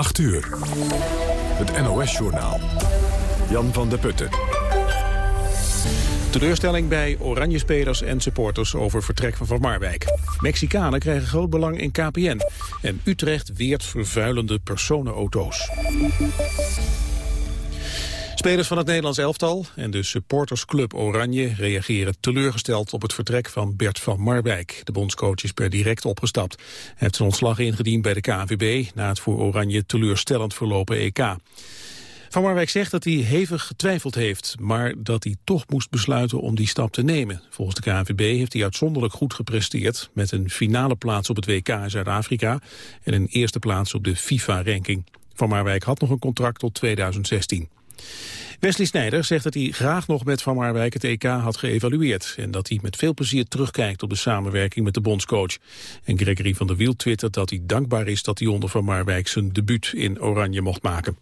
8 uur. Het NOS-journaal. Jan van der Putten. Teleurstelling bij oranje spelers en supporters over vertrek van Van Marwijk. Mexicanen krijgen groot belang in KPN. En Utrecht weert vervuilende personenauto's. Spelers van het Nederlands elftal en de supportersclub Oranje reageren teleurgesteld op het vertrek van Bert van Marwijk. De bondscoach is per direct opgestapt. Hij heeft zijn ontslag ingediend bij de KNVB na het voor Oranje teleurstellend verlopen EK. Van Marwijk zegt dat hij hevig getwijfeld heeft, maar dat hij toch moest besluiten om die stap te nemen. Volgens de KNVB heeft hij uitzonderlijk goed gepresteerd met een finale plaats op het WK in Zuid-Afrika en een eerste plaats op de FIFA-ranking. Van Marwijk had nog een contract tot 2016. Wesley Snijder zegt dat hij graag nog met Van Marwijk het EK had geëvalueerd... en dat hij met veel plezier terugkijkt op de samenwerking met de bondscoach. En Gregory van der Wiel twittert dat hij dankbaar is dat hij onder Van Marwijk zijn debuut in Oranje mocht maken.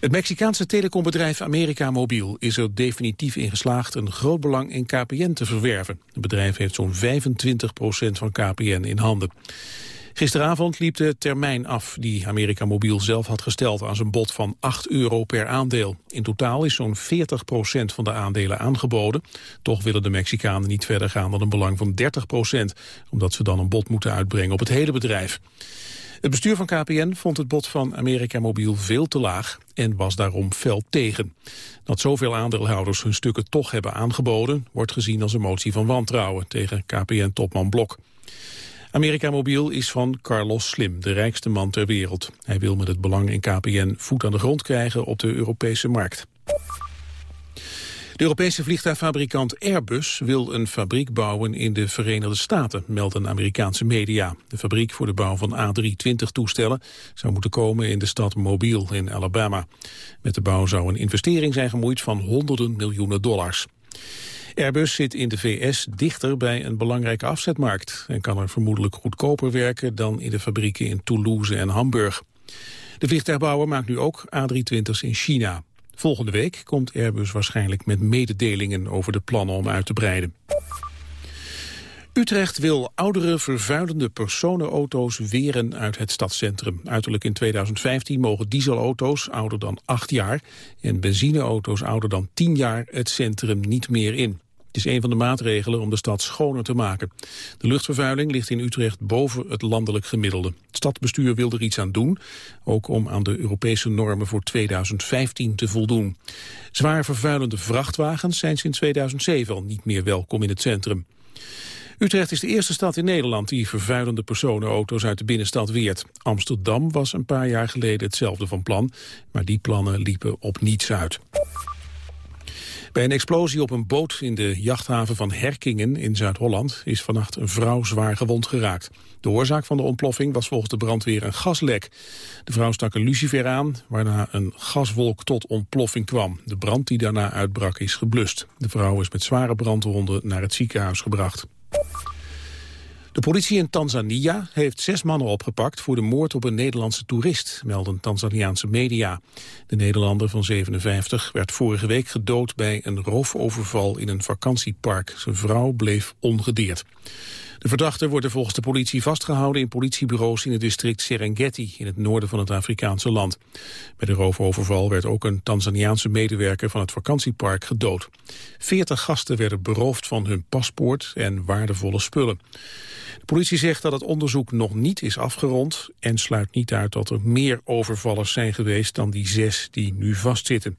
Het Mexicaanse telecombedrijf America Mobiel is er definitief in geslaagd een groot belang in KPN te verwerven. Het bedrijf heeft zo'n 25% van KPN in handen. Gisteravond liep de termijn af die Amerika Mobiel zelf had gesteld aan zijn bod van 8 euro per aandeel. In totaal is zo'n 40% van de aandelen aangeboden. Toch willen de Mexicanen niet verder gaan dan een belang van 30% omdat ze dan een bod moeten uitbrengen op het hele bedrijf. Het bestuur van KPN vond het bod van Amerika Mobiel veel te laag en was daarom fel tegen. Dat zoveel aandeelhouders hun stukken toch hebben aangeboden... wordt gezien als een motie van wantrouwen tegen KPN-topman Blok. Amerika Mobiel is van Carlos Slim, de rijkste man ter wereld. Hij wil met het belang in KPN voet aan de grond krijgen op de Europese markt. De Europese vliegtuigfabrikant Airbus wil een fabriek bouwen in de Verenigde Staten, melden Amerikaanse media. De fabriek voor de bouw van A320-toestellen zou moeten komen in de stad Mobile in Alabama. Met de bouw zou een investering zijn gemoeid van honderden miljoenen dollars. Airbus zit in de VS dichter bij een belangrijke afzetmarkt... en kan er vermoedelijk goedkoper werken dan in de fabrieken in Toulouse en Hamburg. De vliegtuigbouwer maakt nu ook A320's in China. Volgende week komt Airbus waarschijnlijk met mededelingen over de plannen om uit te breiden. Utrecht wil oudere vervuilende personenauto's weren uit het stadscentrum. Uiterlijk in 2015 mogen dieselauto's ouder dan 8 jaar en benzineauto's ouder dan 10 jaar het centrum niet meer in. Het is een van de maatregelen om de stad schoner te maken. De luchtvervuiling ligt in Utrecht boven het landelijk gemiddelde. Het stadsbestuur wil er iets aan doen, ook om aan de Europese normen voor 2015 te voldoen. Zwaar vervuilende vrachtwagens zijn sinds 2007 al niet meer welkom in het centrum. Utrecht is de eerste stad in Nederland die vervuilende personenauto's uit de binnenstad weert. Amsterdam was een paar jaar geleden hetzelfde van plan, maar die plannen liepen op niets uit. Bij een explosie op een boot in de jachthaven van Herkingen in Zuid-Holland is vannacht een vrouw zwaar gewond geraakt. De oorzaak van de ontploffing was volgens de brandweer een gaslek. De vrouw stak een lucifer aan, waarna een gaswolk tot ontploffing kwam. De brand die daarna uitbrak is geblust. De vrouw is met zware brandwonden naar het ziekenhuis gebracht. De politie in Tanzania heeft zes mannen opgepakt voor de moord op een Nederlandse toerist, melden Tanzaniaanse media. De Nederlander van 57 werd vorige week gedood bij een roofoverval in een vakantiepark. Zijn vrouw bleef ongedeerd. De verdachten worden volgens de politie vastgehouden in politiebureaus in het district Serengeti in het noorden van het Afrikaanse land. Bij de roofoverval werd ook een Tanzaniaanse medewerker van het vakantiepark gedood. Veertig gasten werden beroofd van hun paspoort en waardevolle spullen. De politie zegt dat het onderzoek nog niet is afgerond en sluit niet uit dat er meer overvallers zijn geweest dan die zes die nu vastzitten.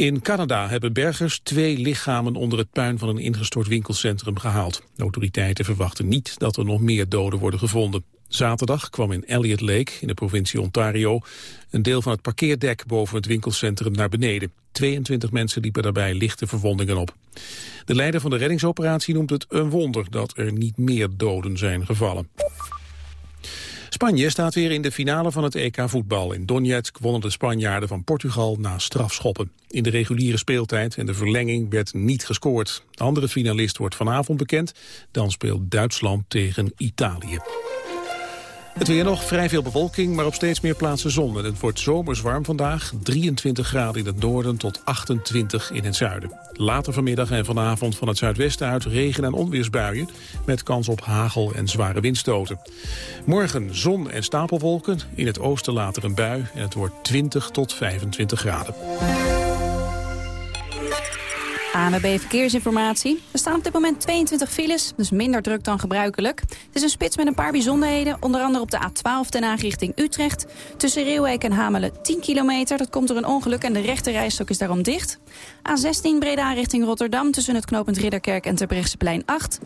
In Canada hebben bergers twee lichamen onder het puin van een ingestort winkelcentrum gehaald. Autoriteiten verwachten niet dat er nog meer doden worden gevonden. Zaterdag kwam in Elliott Lake, in de provincie Ontario, een deel van het parkeerdek boven het winkelcentrum naar beneden. 22 mensen liepen daarbij lichte verwondingen op. De leider van de reddingsoperatie noemt het een wonder dat er niet meer doden zijn gevallen. Spanje staat weer in de finale van het EK voetbal. In Donetsk wonnen de Spanjaarden van Portugal na strafschoppen. In de reguliere speeltijd en de verlenging werd niet gescoord. De andere finalist wordt vanavond bekend. Dan speelt Duitsland tegen Italië. Het weer nog, vrij veel bewolking, maar op steeds meer plaatsen zon. En het wordt zomers warm vandaag, 23 graden in het noorden tot 28 in het zuiden. Later vanmiddag en vanavond van het zuidwesten uit regen- en onweersbuien... met kans op hagel en zware windstoten. Morgen zon en stapelwolken, in het oosten later een bui... en het wordt 20 tot 25 graden. ANWB Verkeersinformatie. Er staan op dit moment 22 files, dus minder druk dan gebruikelijk. Het is een spits met een paar bijzonderheden. Onder andere op de A12 ten Haag richting Utrecht. Tussen Reeuwijk en Hamelen 10 kilometer. Dat komt door een ongeluk en de rechte rijstok is daarom dicht. A16 Breda richting Rotterdam tussen het knooppunt Ridderkerk en Terbrechtseplein 8.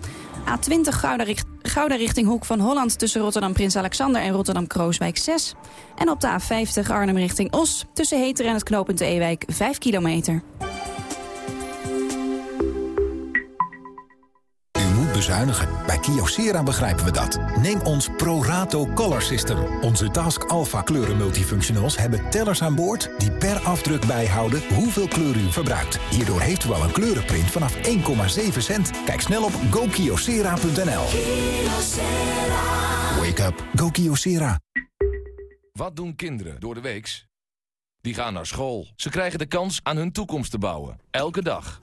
A20 Gouda, richt, Gouda richting Hoek van Holland tussen Rotterdam Prins Alexander en Rotterdam Krooswijk 6. En op de A50 Arnhem richting Os tussen Heter en het knooppunt Ewijk 5 kilometer. Bezuinigen. Bij Kyocera begrijpen we dat. Neem ons ProRato Color System. Onze Task Alpha kleuren multifunctionals hebben tellers aan boord... die per afdruk bijhouden hoeveel kleur u verbruikt. Hierdoor heeft u al een kleurenprint vanaf 1,7 cent. Kijk snel op gokyocera.nl. Wake up. Go Kyocera. Wat doen kinderen door de weeks? Die gaan naar school. Ze krijgen de kans aan hun toekomst te bouwen. Elke dag.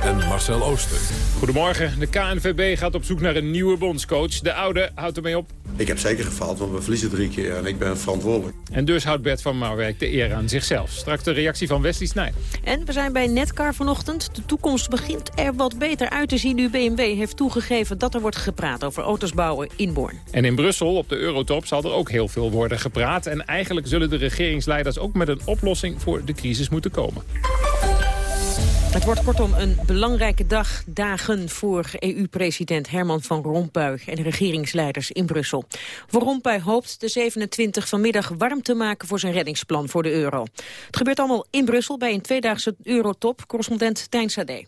en Marcel Ooster. Goedemorgen. De KNVB gaat op zoek naar een nieuwe bondscoach. De oude houdt ermee op. Ik heb zeker gefaald, want we verliezen drie keer en ik ben verantwoordelijk. En dus houdt Bert van Marwijk de eer aan zichzelf. Straks de reactie van Wesley Snij. En we zijn bij Netcar vanochtend. De toekomst begint er wat beter uit te zien nu BMW heeft toegegeven dat er wordt gepraat over auto's bouwen in Born. En in Brussel op de Eurotop zal er ook heel veel worden gepraat. En eigenlijk zullen de regeringsleiders ook met een oplossing voor de crisis moeten komen. Het wordt kortom een belangrijke dag, dagen voor EU-president Herman van Rompuy en de regeringsleiders in Brussel. Van Rompuy hoopt de 27 vanmiddag warm te maken voor zijn reddingsplan voor de euro. Het gebeurt allemaal in Brussel bij een tweedaagse eurotop, correspondent Tijn Sade.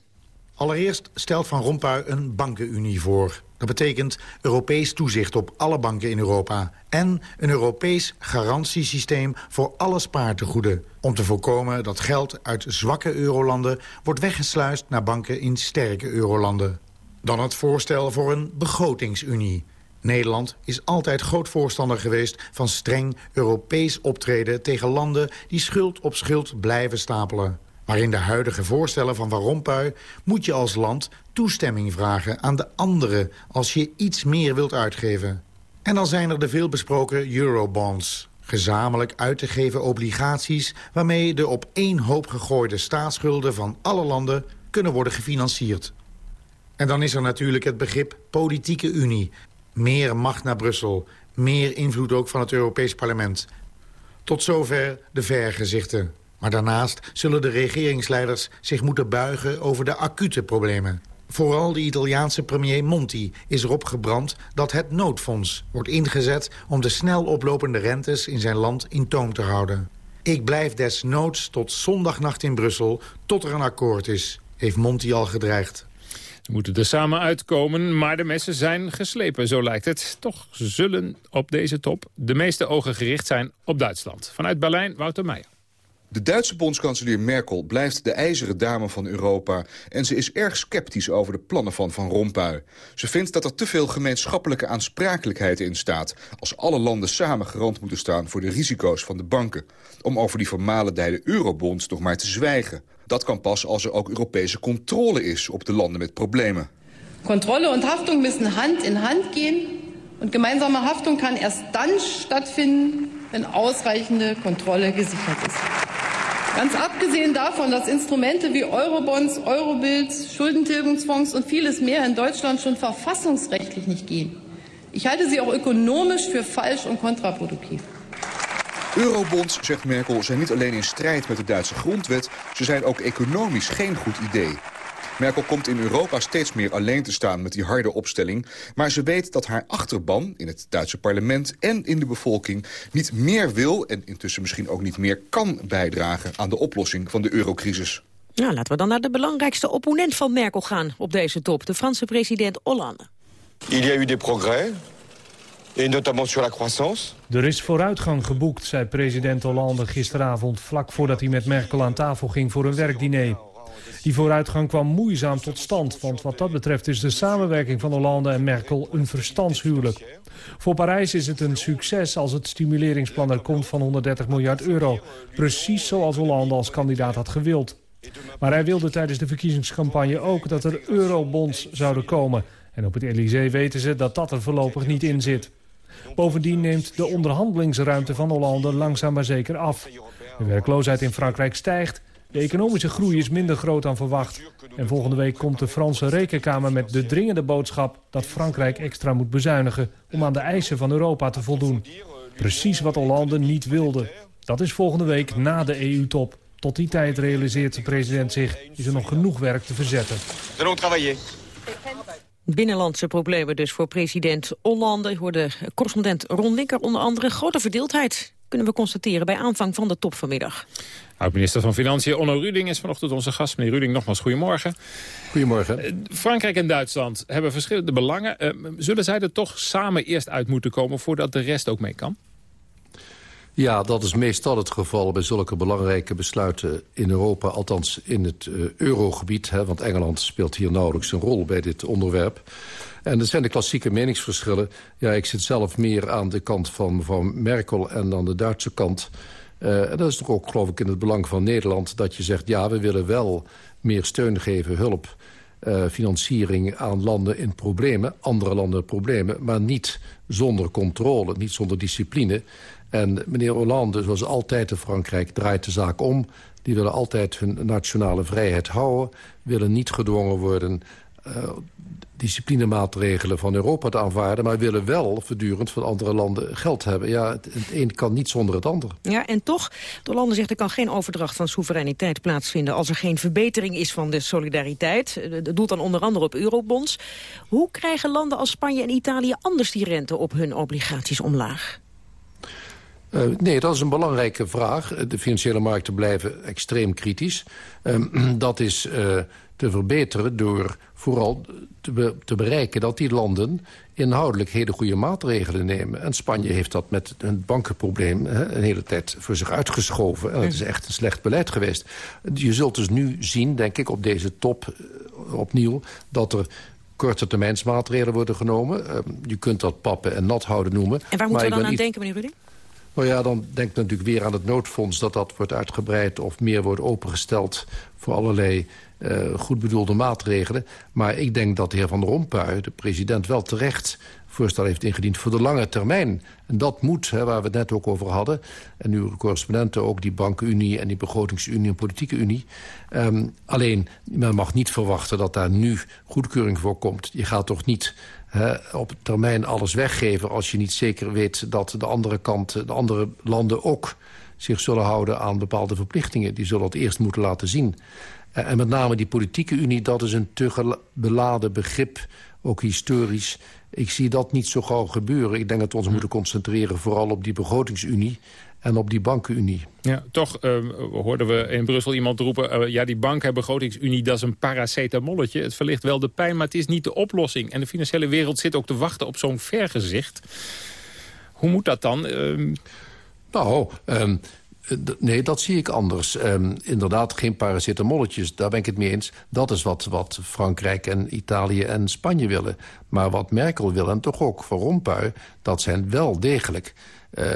Allereerst stelt Van Rompuy een bankenunie voor. Dat betekent Europees toezicht op alle banken in Europa... en een Europees garantiesysteem voor alle spaartegoeden... om te voorkomen dat geld uit zwakke eurolanden... wordt weggesluist naar banken in sterke eurolanden. Dan het voorstel voor een begrotingsunie. Nederland is altijd groot voorstander geweest van streng Europees optreden... tegen landen die schuld op schuld blijven stapelen. Maar in de huidige voorstellen van Van Rompuy moet je als land toestemming vragen aan de anderen als je iets meer wilt uitgeven. En dan zijn er de veelbesproken eurobonds. Gezamenlijk uit te geven obligaties waarmee de op één hoop gegooide staatsschulden van alle landen kunnen worden gefinancierd. En dan is er natuurlijk het begrip politieke unie. Meer macht naar Brussel, meer invloed ook van het Europees Parlement. Tot zover de vergezichten. Maar daarnaast zullen de regeringsleiders zich moeten buigen over de acute problemen. Vooral de Italiaanse premier Monti is erop gebrand dat het noodfonds wordt ingezet... om de snel oplopende rentes in zijn land in toom te houden. Ik blijf desnoods tot zondagnacht in Brussel tot er een akkoord is, heeft Monti al gedreigd. Ze moeten er samen uitkomen, maar de messen zijn geslepen, zo lijkt het. Toch zullen op deze top de meeste ogen gericht zijn op Duitsland. Vanuit Berlijn, Wouter Meijer. De Duitse bondskanselier Merkel blijft de ijzeren dame van Europa... en ze is erg sceptisch over de plannen van Van Rompuy. Ze vindt dat er te veel gemeenschappelijke aansprakelijkheid in staat... als alle landen samen garant moeten staan voor de risico's van de banken... om over die vermalendijde eurobonds nog maar te zwijgen. Dat kan pas als er ook Europese controle is op de landen met problemen. Controle en Haftung müssen Hand in Hand gaan. En gemeinsame Haftung kan erst dan stattfinden, wenn ausreichende Kontrolle gesichert ist. Ganz abgesehen davon, dass Instrumente wie Eurobonds, Eurobills, Schuldentilgungsfonds und vieles mehr in Deutschland schon verfassungsrechtlich nicht gehen. Ich halte sie auch ökonomisch für falsch und kontraproduktiv. Eurobonds, zegt Merkel, zijn niet alleen in strijd met de Duitse grondwet... ze zijn ook economisch geen goed idee. Merkel komt in Europa steeds meer alleen te staan met die harde opstelling. Maar ze weet dat haar achterban in het Duitse parlement en in de bevolking... niet meer wil en intussen misschien ook niet meer kan bijdragen aan de oplossing van de eurocrisis. Nou, laten we dan naar de belangrijkste opponent van Merkel gaan op deze top. De Franse president Hollande. Il y a eu des progrès, et notamment sur la croissance. Er is vooruitgang geboekt, zei president Hollande gisteravond... vlak voordat hij met Merkel aan tafel ging voor een werkdiner. Die vooruitgang kwam moeizaam tot stand, want wat dat betreft is de samenwerking van Hollande en Merkel een verstandshuwelijk. Voor Parijs is het een succes als het stimuleringsplan er komt van 130 miljard euro. Precies zoals Hollande als kandidaat had gewild. Maar hij wilde tijdens de verkiezingscampagne ook dat er eurobonds zouden komen. En op het Elysée weten ze dat dat er voorlopig niet in zit. Bovendien neemt de onderhandelingsruimte van Hollande langzaam maar zeker af. De werkloosheid in Frankrijk stijgt de economische groei is minder groot dan verwacht. En volgende week komt de Franse Rekenkamer met de dringende boodschap... dat Frankrijk extra moet bezuinigen om aan de eisen van Europa te voldoen. Precies wat Hollande niet wilde. Dat is volgende week na de EU-top. Tot die tijd realiseert de president zich... is er nog genoeg werk te verzetten. Binnenlandse problemen dus voor president Hollande. Hoorde correspondent Ron Linker onder andere grote verdeeldheid kunnen we constateren bij aanvang van de top vanmiddag. Oud-minister van Financiën Onno Ruding is vanochtend onze gast. Meneer Ruding, nogmaals goedemorgen. Goedemorgen. Eh, Frankrijk en Duitsland hebben verschillende belangen. Uh, zullen zij er toch samen eerst uit moeten komen voordat de rest ook mee kan? Ja, dat is meestal het geval bij zulke belangrijke besluiten in Europa. Althans in het uh, eurogebied. Hè, want Engeland speelt hier nauwelijks een rol bij dit onderwerp. En dat zijn de klassieke meningsverschillen. Ja, ik zit zelf meer aan de kant van mevrouw Merkel en aan de Duitse kant. En dat is toch ook, geloof ik, in het belang van Nederland... dat je zegt, ja, we willen wel meer steun geven, hulp... Uh, financiering aan landen in problemen, andere landen problemen... maar niet zonder controle, niet zonder discipline. En meneer Hollande, zoals altijd in Frankrijk, draait de zaak om. Die willen altijd hun nationale vrijheid houden... willen niet gedwongen worden uh, disciplinemaatregelen van Europa te aanvaarden... maar willen wel voortdurend van andere landen geld hebben. Ja, het, het een kan niet zonder het ander. Ja, en toch, de landen zegt er kan geen overdracht van soevereiniteit plaatsvinden... als er geen verbetering is van de solidariteit. Dat doelt dan onder andere op eurobonds. Hoe krijgen landen als Spanje en Italië anders die rente op hun obligaties omlaag? Uh, nee, dat is een belangrijke vraag. De financiële markten blijven extreem kritisch. Uh, dat is uh, te verbeteren door vooral te, be te, bereiken dat die landen inhoudelijk hele goede maatregelen nemen. En Spanje heeft dat met een bankenprobleem hè, een hele tijd voor zich uitgeschoven. En dat is echt een slecht beleid geweest. Je zult dus nu zien, denk ik, op deze top opnieuw... dat er korte termijnsmaatregelen worden genomen. Uh, je kunt dat pappen en nat houden noemen. En waar moeten we dan aan denken, meneer Rudding? Nou ja, dan denkt natuurlijk weer aan het noodfonds... dat dat wordt uitgebreid of meer wordt opengesteld... voor allerlei uh, goed bedoelde maatregelen. Maar ik denk dat de heer Van Rompuy, de president, wel terecht voorstel heeft ingediend voor de lange termijn. En dat moet, hè, waar we het net ook over hadden... en nu correspondenten ook die bankenunie en die begrotingsunie en politieke unie. Um, alleen, men mag niet verwachten dat daar nu goedkeuring voor komt. Je gaat toch niet hè, op termijn alles weggeven... als je niet zeker weet dat de andere kant, de andere landen ook zich zullen houden aan bepaalde verplichtingen. Die zullen het eerst moeten laten zien. En met name die politieke unie, dat is een te beladen begrip, ook historisch. Ik zie dat niet zo gauw gebeuren. Ik denk dat we ons hm. moeten concentreren vooral op die begrotingsunie en op die bankenunie. Ja, toch uh, hoorden we in Brussel iemand roepen... Uh, ja, die bank- en begrotingsunie, dat is een paracetamolletje. Het verlicht wel de pijn, maar het is niet de oplossing. En de financiële wereld zit ook te wachten op zo'n vergezicht. Hoe moet dat dan? Uh... Nou, um, Nee, dat zie ik anders. Um, inderdaad, geen paracetamolletjes, daar ben ik het mee eens. Dat is wat, wat Frankrijk en Italië en Spanje willen. Maar wat Merkel wil, en toch ook Van Rompuy... dat zijn wel degelijk uh,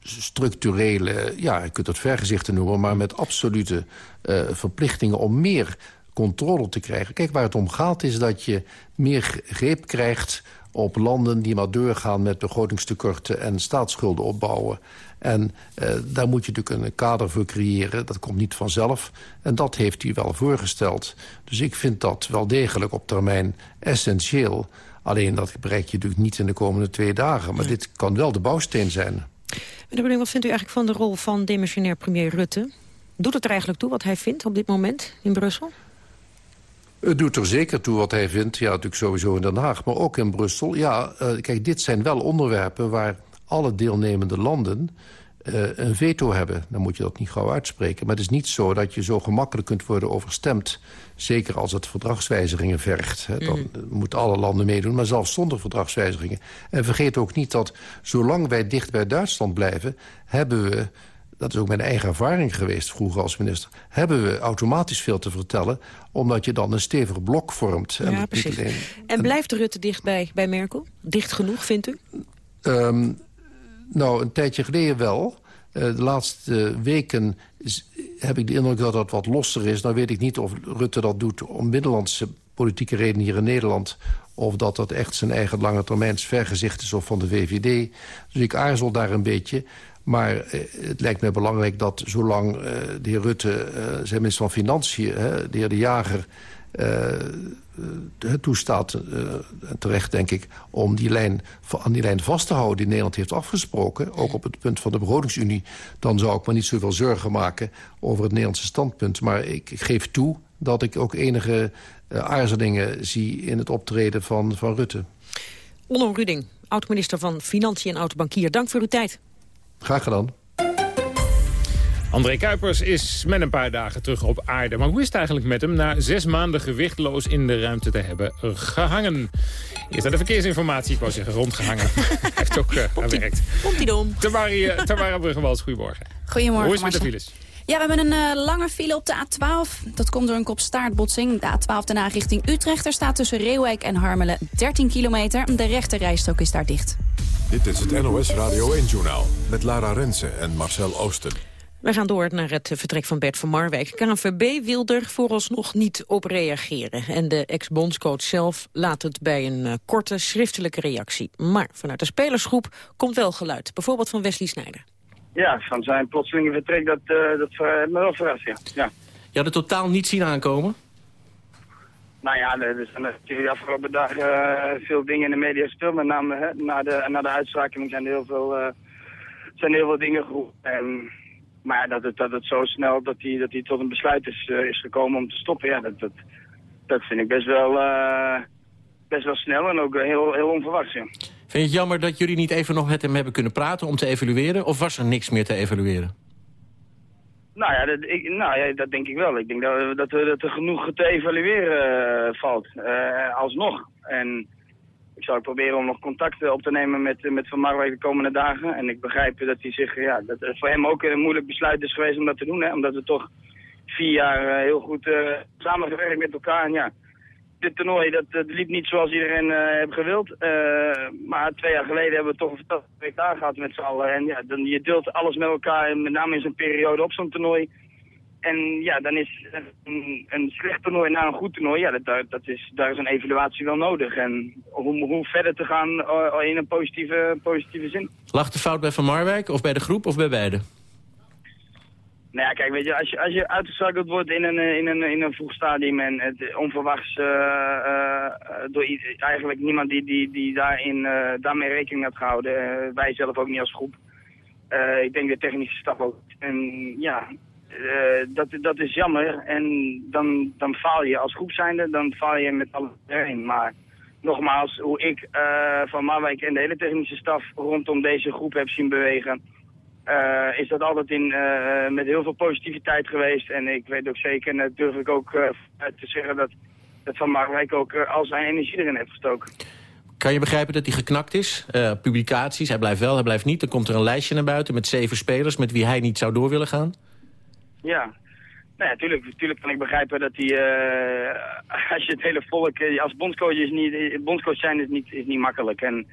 structurele... ja, je kunt het vergezichten noemen... maar met absolute uh, verplichtingen om meer controle te krijgen. Kijk, waar het om gaat is dat je meer greep krijgt op landen die maar doorgaan met begrotingstekorten en staatsschulden opbouwen. En uh, daar moet je natuurlijk een kader voor creëren. Dat komt niet vanzelf. En dat heeft hij wel voorgesteld. Dus ik vind dat wel degelijk op termijn essentieel. Alleen dat bereik je natuurlijk niet in de komende twee dagen. Maar dit kan wel de bouwsteen zijn. Meneer wat vindt u eigenlijk van de rol van demissionair premier Rutte? Doet het er eigenlijk toe wat hij vindt op dit moment in Brussel? Het doet er zeker toe wat hij vindt. Ja, natuurlijk sowieso in Den Haag, maar ook in Brussel. Ja, uh, kijk, dit zijn wel onderwerpen waar alle deelnemende landen... uh, een veto hebben. Dan moet je dat niet gauw uitspreken. Maar het is niet zo dat je zo gemakkelijk kunt worden overstemd. Zeker als het verdragswijzigingen vergt. Hè. Dan mm. moeten alle landen meedoen, maar zelfs zonder verdragswijzigingen. En vergeet ook niet dat zolang wij dicht bij Duitsland blijven... hebben we dat is ook mijn eigen ervaring geweest vroeger als minister... hebben we automatisch veel te vertellen... omdat je dan een stevig blok vormt. Ja, en precies. en blijft Rutte dicht bij, bij Merkel? Dicht genoeg, vindt u? Um, nou, een tijdje geleden wel. Uh, de laatste weken heb ik de indruk dat dat wat losser is. Nou weet ik niet of Rutte dat doet om binnenlandse politieke redenen hier in Nederland... of dat dat echt zijn eigen lange termijns vergezicht is of van de VVD. Dus ik aarzel daar een beetje. Maar eh, het lijkt mij belangrijk dat zolang uh, de heer Rutte, zijn minister van Financiën... de heer De Jager toestaat, terecht denk ik... om die lijn, aan die lijn vast te houden die Nederland heeft afgesproken... ook op het punt van de begrotingsunie... dan zou ik me niet zoveel zorgen maken over het Nederlandse standpunt. Maar ik, ik geef toe dat ik ook enige aarzelingen zie... in het optreden van, van Rutte. Onno Ruding, oud-minister van Financiën en oud-bankier. Dank voor uw tijd. Graag gedaan. André Kuipers is met een paar dagen terug op aarde. Maar hoe is het eigenlijk met hem na zes maanden gewichtloos in de ruimte te hebben gehangen? Eerst naar de verkeersinformatie, ik wou zeggen rondgehangen. Hij heeft ook uh, gewerkt. Komt-ie dom. Tamara, Tamara Bruggenwals, goedemorgen. Goedemorgen, Hoe is het met de files? Ja, we hebben een uh, lange file op de A12. Dat komt door een kopstaartbotsing. De A12 daarna richting Utrecht. Er staat tussen Reeuwijk en Harmelen 13 kilometer. De rechte rijstrook is daar dicht. Dit is het NOS Radio 1-journaal met Lara Rensen en Marcel Oosten. We gaan door naar het vertrek van Bert van Marwijk. KNVB wil er vooralsnog niet op reageren. En de ex-bondscoach zelf laat het bij een uh, korte schriftelijke reactie. Maar vanuit de spelersgroep komt wel geluid. Bijvoorbeeld van Wesley Snijder. Ja, van zijn plotselinge vertrek, dat, uh, dat uh, me wel verrast, ja. ja. Je had het totaal niet zien aankomen? Nou ja, er zijn natuurlijk de afgelopen dagen uh, veel dingen in de media gespeeld. Met name hè, na, de, na de uitschakeling zijn er heel veel, uh, zijn heel veel dingen geroepen. En, maar dat het, dat het zo snel dat hij dat tot een besluit is, uh, is gekomen om te stoppen, ja, dat, dat, dat vind ik best wel, best wel snel en ook heel, heel onverwachts. Ja. Vind je het jammer dat jullie niet even nog met hem hebben kunnen praten om te evalueren? Of was er niks meer te evalueren? Nou ja, dat, ik, nou ja, dat denk ik wel. Ik denk dat, dat, dat er genoeg te evalueren uh, valt, alsnog. En ik zal proberen om nog contact op te nemen met, met Van Marwijk de komende dagen. En ik begrijp dat hij zich, ja, dat het voor hem ook een moeilijk besluit is geweest om dat te doen. Hè? Omdat we toch vier jaar heel goed samengewerkt met elkaar. En ja, dit toernooi dat, liep niet zoals iedereen heeft gewild. Maar twee jaar geleden hebben we toch een fantastisch WK gehad met z'n allen. En ja, dan, je deelt alles met elkaar, met name in zo'n periode op zo'n toernooi. En ja, dan is een, een, slecht toernooi na een goed toernooi, ja, dat, dat is, daar is een evaluatie wel nodig. En hoe, hoe verder te gaan uh, in een positieve, positieve zin. Lag de fout bij Van Marwijk of bij de groep of bij beide? Nou ja, kijk, weet je, als je, als je uitgeschakeld wordt in een, in een, in een vroeg stadium en het onverwachts uh, uh, door eigenlijk niemand die, die, die daarin, uh, daarmee rekening had gehouden, wij zelf ook niet als groep. ik denk de technische stap ook. En ja, dat, dat is jammer en dan, dan faal je als groep zijnde, dan faal je met erin. Maar nogmaals, hoe ik van Marwijk en de hele technische staf rondom deze groep heb zien bewegen uh, is dat altijd in, met heel veel positiviteit geweest. En ik weet ook zeker, en durf ik ook te zeggen, dat, dat Van Marwijk ook al zijn energie erin heeft gestoken. Kan je begrijpen dat hij geknakt is? publicaties, hij blijft wel, hij blijft niet. Dan komt er een lijstje naar buiten met zeven spelers met wie hij niet zou door willen gaan. Ja, nou ja, tuurlijk, tuurlijk kan ik begrijpen dat hij, als je het hele volk, als bondscoach, is niet, bondscoach zijn is niet, is niet makkelijk. En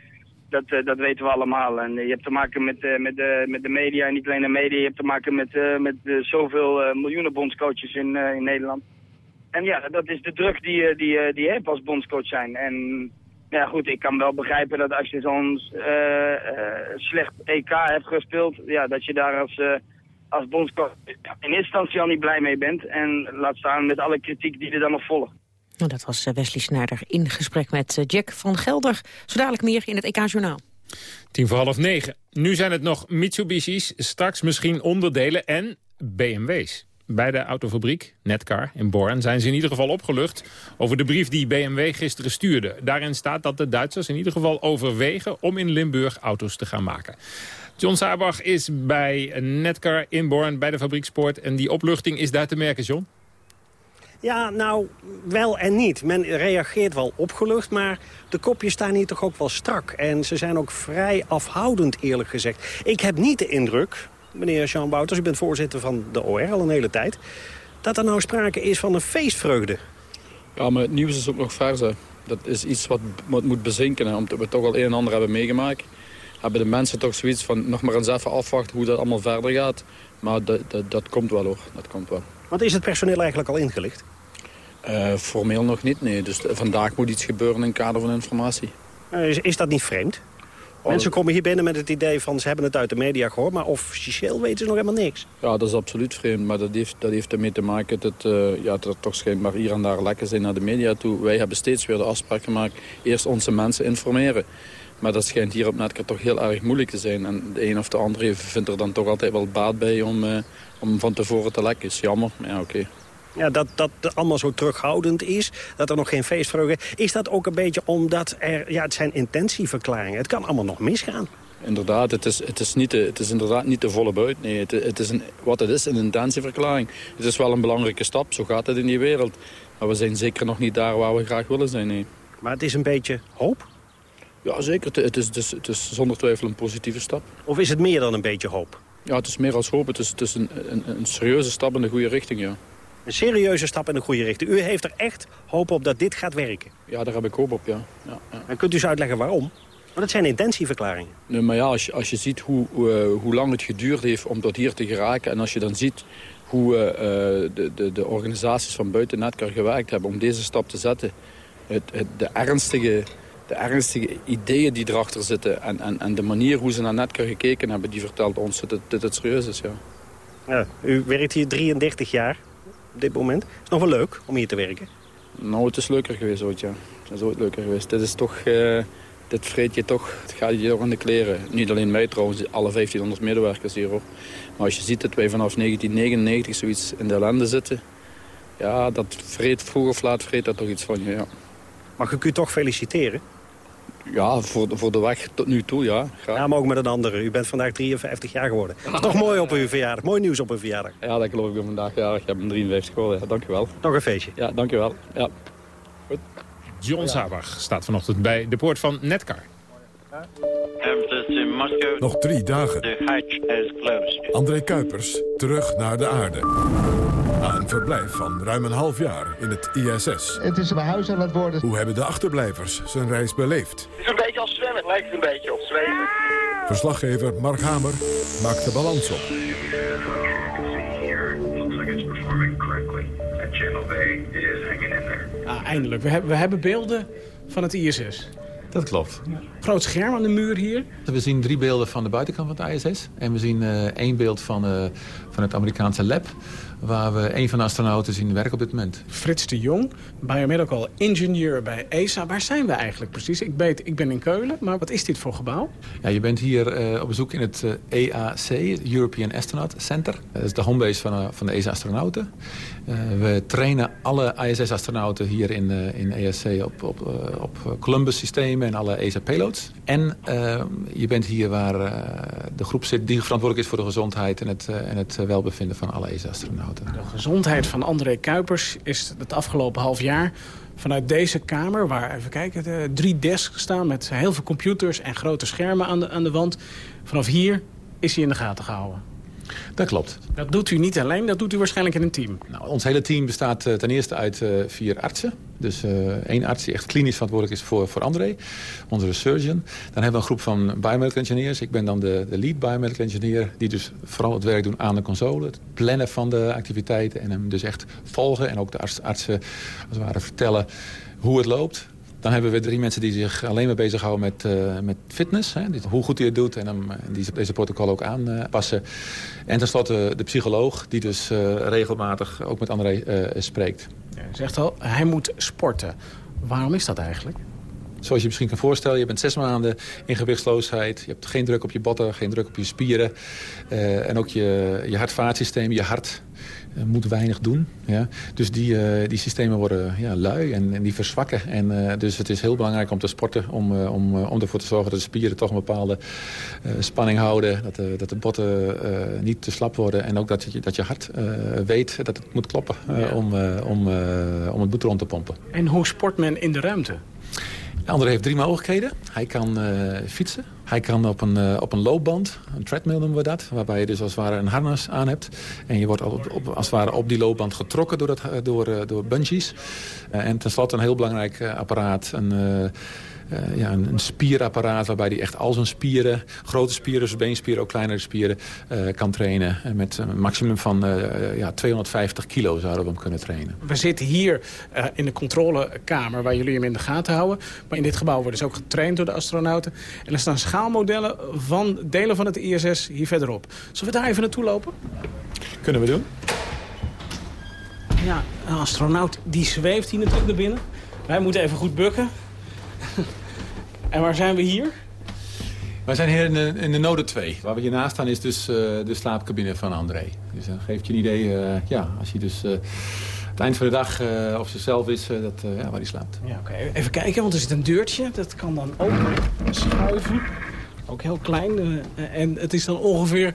dat, dat weten we allemaal. En je hebt te maken met, met, de, met de media, en niet alleen de media. Je hebt te maken met, met zoveel miljoenen bondscoaches in, in Nederland. En ja, dat is de druk die, die, die je hebt als bondscoach zijn. En ja goed, ik kan wel begrijpen dat als je zo'n slecht EK hebt gespeeld... Ja, dat je daar als, als bondscoach in eerste instantie al niet blij mee bent. En laat staan met alle kritiek die er dan nog volgt. Nou, dat was eh, Wesley Snijder in gesprek met eh, Jack van Gelder. Zo dadelijk meer in het EK-journaal. Tien voor half negen. Nu zijn het nog Mitsubishi's, straks misschien onderdelen en BMW's. Bij de autofabriek, Netcar in Born, zijn ze in ieder geval opgelucht over de brief die BMW gisteren stuurde. Daarin staat dat de Duitsers in ieder geval overwegen om in Limburg auto's te gaan maken. John Sabach is bij Netcar Inborn, bij de fabriekspoort. En die opluchting is daar te merken, John? Ja, nou, wel en niet. Men reageert wel opgelucht, maar de kopjes staan hier toch ook wel strak. En ze zijn ook vrij afhoudend, eerlijk gezegd. Ik heb niet de indruk, meneer Jean Bouters, u bent voorzitter van de OR al een hele tijd... dat er nou sprake is van een feestvreugde. Ja, maar het nieuws is ook nog vers. Dat is iets wat, wat moet bezinken, hè, omdat we toch al een en ander hebben meegemaakt. Hebben de mensen toch zoiets van nog maar eens even afwachten hoe dat allemaal verder gaat. Maar dat, komt wel hoor, dat komt wel. Want is het personeel eigenlijk al ingelicht? Uh, formeel nog niet, nee. Dus vandaag moet iets gebeuren in het kader van informatie. Uh, is, is dat niet vreemd? Oh, Mensen komen hier binnen met het idee van ze hebben het uit de media gehoord... maar officieel weten ze nog helemaal niks. Ja, dat is absoluut vreemd. Maar dat heeft, dat heeft ermee te maken dat, uh, ja, dat er toch schijnbaar hier en daar lekker zijn naar de media toe. Wij hebben steeds weer de afspraak gemaakt... eerst onze mensen informeren. Maar dat schijnt hier op Netcar toch heel erg moeilijk te zijn. En de een of de andere vindt er dan toch altijd wel baat bij om, uh, om van tevoren te lekken. Is jammer, maar ja, oké. Okay. Ja, dat dat allemaal zo terughoudend is, dat er nog geen feestvreugde is. dat ook een beetje omdat er, ja, het zijn intentieverklaringen. Het kan allemaal nog misgaan. Inderdaad, het is, het is, niet, de, het is inderdaad niet de volle buit. Nee, het, het is een, wat het is, een intentieverklaring. Het is wel een belangrijke stap, zo gaat het in die wereld. Maar we zijn zeker nog niet daar waar we graag willen zijn, nee. Maar het is een beetje hoop? Ja, zeker. Het is, het is, het is zonder twijfel een positieve stap. Of is het meer dan een beetje hoop? Ja, het is meer als hoop. Het is, het is een, een, een serieuze stap in de goede richting, ja. Een serieuze stap in de goede richting. U heeft er echt hoop op dat dit gaat werken? Ja, daar heb ik hoop op, ja. ja, ja. En kunt u eens uitleggen waarom? Want het zijn intentieverklaringen. Nee, maar ja, als je, als je ziet hoe, uh, hoe lang het geduurd heeft om tot hier te geraken... en als je dan ziet hoe uh, de, de, de organisaties van buiten Netcar gewerkt hebben om deze stap te zetten... Het, het, de, ernstige, de ernstige ideeën die erachter zitten... En, en, en de manier hoe ze naar Netcar gekeken hebben... die vertelt ons dat het, dat het serieus is, ja. ja. U werkt hier 33 jaar op dit moment. Het is nog wel leuk om hier te werken. Nou, het is leuker geweest ooit, ja. Het is ooit leuker geweest. Dit is toch... Uh, dit vreet je toch, het gaat je toch aan de kleren. Niet alleen mij trouwens, alle 1500 medewerkers hier hoor. Maar als je ziet dat wij vanaf 1999 zoiets in de ellende zitten... Ja, dat vreet vroeg of laat vreet dat toch iets van je, ja. Mag ik u toch feliciteren? Ja, voor de, voor de weg tot nu toe, ja. Graag. Ja, maar ook met een andere. U bent vandaag 53 jaar geworden. Toch mooi op uw verjaardag. Mooi nieuws op uw verjaardag. Ja, dat geloof ik ben vandaag jarig. Ik heb een 53 geworden. Ja, dankjewel. Nog een feestje. Ja, dankjewel. Ja. Goed. John Sabach staat vanochtend bij de poort van Netcar. Nog drie dagen. André Kuipers terug naar de aarde. Na een verblijf van ruim een half jaar in het ISS. Het is mijn huis aan het worden. Hoe hebben de achterblijvers zijn reis beleefd? Het is een beetje als zwemmen, het lijkt een beetje op zweven. Verslaggever Mark Hamer maakt de balans op. Ah, eindelijk. We hebben, we hebben beelden van het ISS. Dat klopt. Groot scherm aan de muur hier. We zien drie beelden van de buitenkant van het ISS. En we zien uh, één beeld van, uh, van het Amerikaanse lab waar we een van de astronauten zien werken op dit moment. Frits de Jong, biomedical engineer bij ESA. Waar zijn we eigenlijk precies? Ik, weet, ik ben in Keulen, maar wat is dit voor gebouw? Ja, je bent hier uh, op bezoek in het uh, EAC, European Astronaut Center. Dat is de homebase van, uh, van de ESA-astronauten. we trainen alle ISS-astronauten hier in, in EAC op, op, op Columbus-systemen en alle ESA-payloads. En je bent hier waar de groep zit die verantwoordelijk is voor de gezondheid en het, en het welbevinden van alle ESA-astronauten. De gezondheid van André Kuipers is het afgelopen half jaar vanuit deze kamer... waar, even kijken, de drie desks staan met heel veel computers en grote schermen aan de, aan de wand. Vanaf hier is hij in de gaten gehouden. Dat klopt. Dat doet u niet alleen, dat doet u waarschijnlijk in een team. Nou, ons hele team bestaat uh, ten eerste uit uh, vier artsen. Dus uh, één arts die echt klinisch verantwoordelijk is voor, voor André, onze surgeon. Dan hebben we een groep van biomedical engineers. Ik ben dan de, de lead biomedical engineer... die dus vooral het werk doen aan de console. Het plannen van de activiteiten en hem dus echt volgen. En ook de arts, artsen als het ware vertellen hoe het loopt. Dan hebben we drie mensen die zich alleen maar bezighouden met, uh, met fitness. Hè, hoe goed hij het doet en hem, die deze protocol ook aanpassen. En tenslotte de psycholoog die dus uh, regelmatig ook met André uh, spreekt. Ja, zegt al, hij moet sporten. Waarom is dat eigenlijk? Zoals je misschien kan voorstellen, je bent zes maanden in gewichtsloosheid. Je hebt geen druk op je botten, geen druk op je spieren. en ook je, je hartvaatsysteem, je hart uh, moet weinig doen. Ja? Dus die, uh, die systemen worden ja, lui en, en die verzwakken. En, dus het is heel belangrijk om te sporten. Om, om, om ervoor te zorgen dat de spieren toch een bepaalde spanning houden. Dat de, dat de botten niet te slap worden. En ook dat je, dat je hart weet dat het moet kloppen ja. om, om, om het bloed rond te pompen. En hoe sport men in de ruimte? André heeft drie mogelijkheden. Hij kan uh, fietsen. Hij kan op een, uh, op een loopband, een treadmill noemen we dat... waarbij je dus als het ware een harnas aan hebt. En je wordt op, als het ware op die loopband getrokken door, dat, door, uh, door bungees. en tenslotte een heel belangrijk apparaat... Een, uh, ja, een, een, spierapparaat waarbij hij echt al zijn spieren, grote spieren, zijn beenspieren, ook kleinere spieren, uh, kan trainen. En met een maximum van uh, ja, 250 kilo zouden we hem kunnen trainen. We zitten hier in de controlekamer waar jullie hem in de gaten houden. Maar in dit gebouw worden ze ook getraind door de astronauten. En er staan schaalmodellen van delen van het ISS hier verderop. Zullen we daar even naartoe lopen? Kunnen we doen. Ja, een astronaut die zweeft hier natuurlijk naar binnen. Wij moeten even goed bukken. En waar zijn we hier? Wij zijn hier in de, in de Node 2. Waar we hiernaast staan is dus uh, de slaapcabine van André. Dus dan geeft je een idee, uh, ja, als hij dus uh, het eind van de dag of zichzelf is, dat, ja, waar hij slaapt. Ja, oké. Okay. Even kijken, want er zit een deurtje. Dat kan dan open schuiven. Ook heel klein. en het is dan ongeveer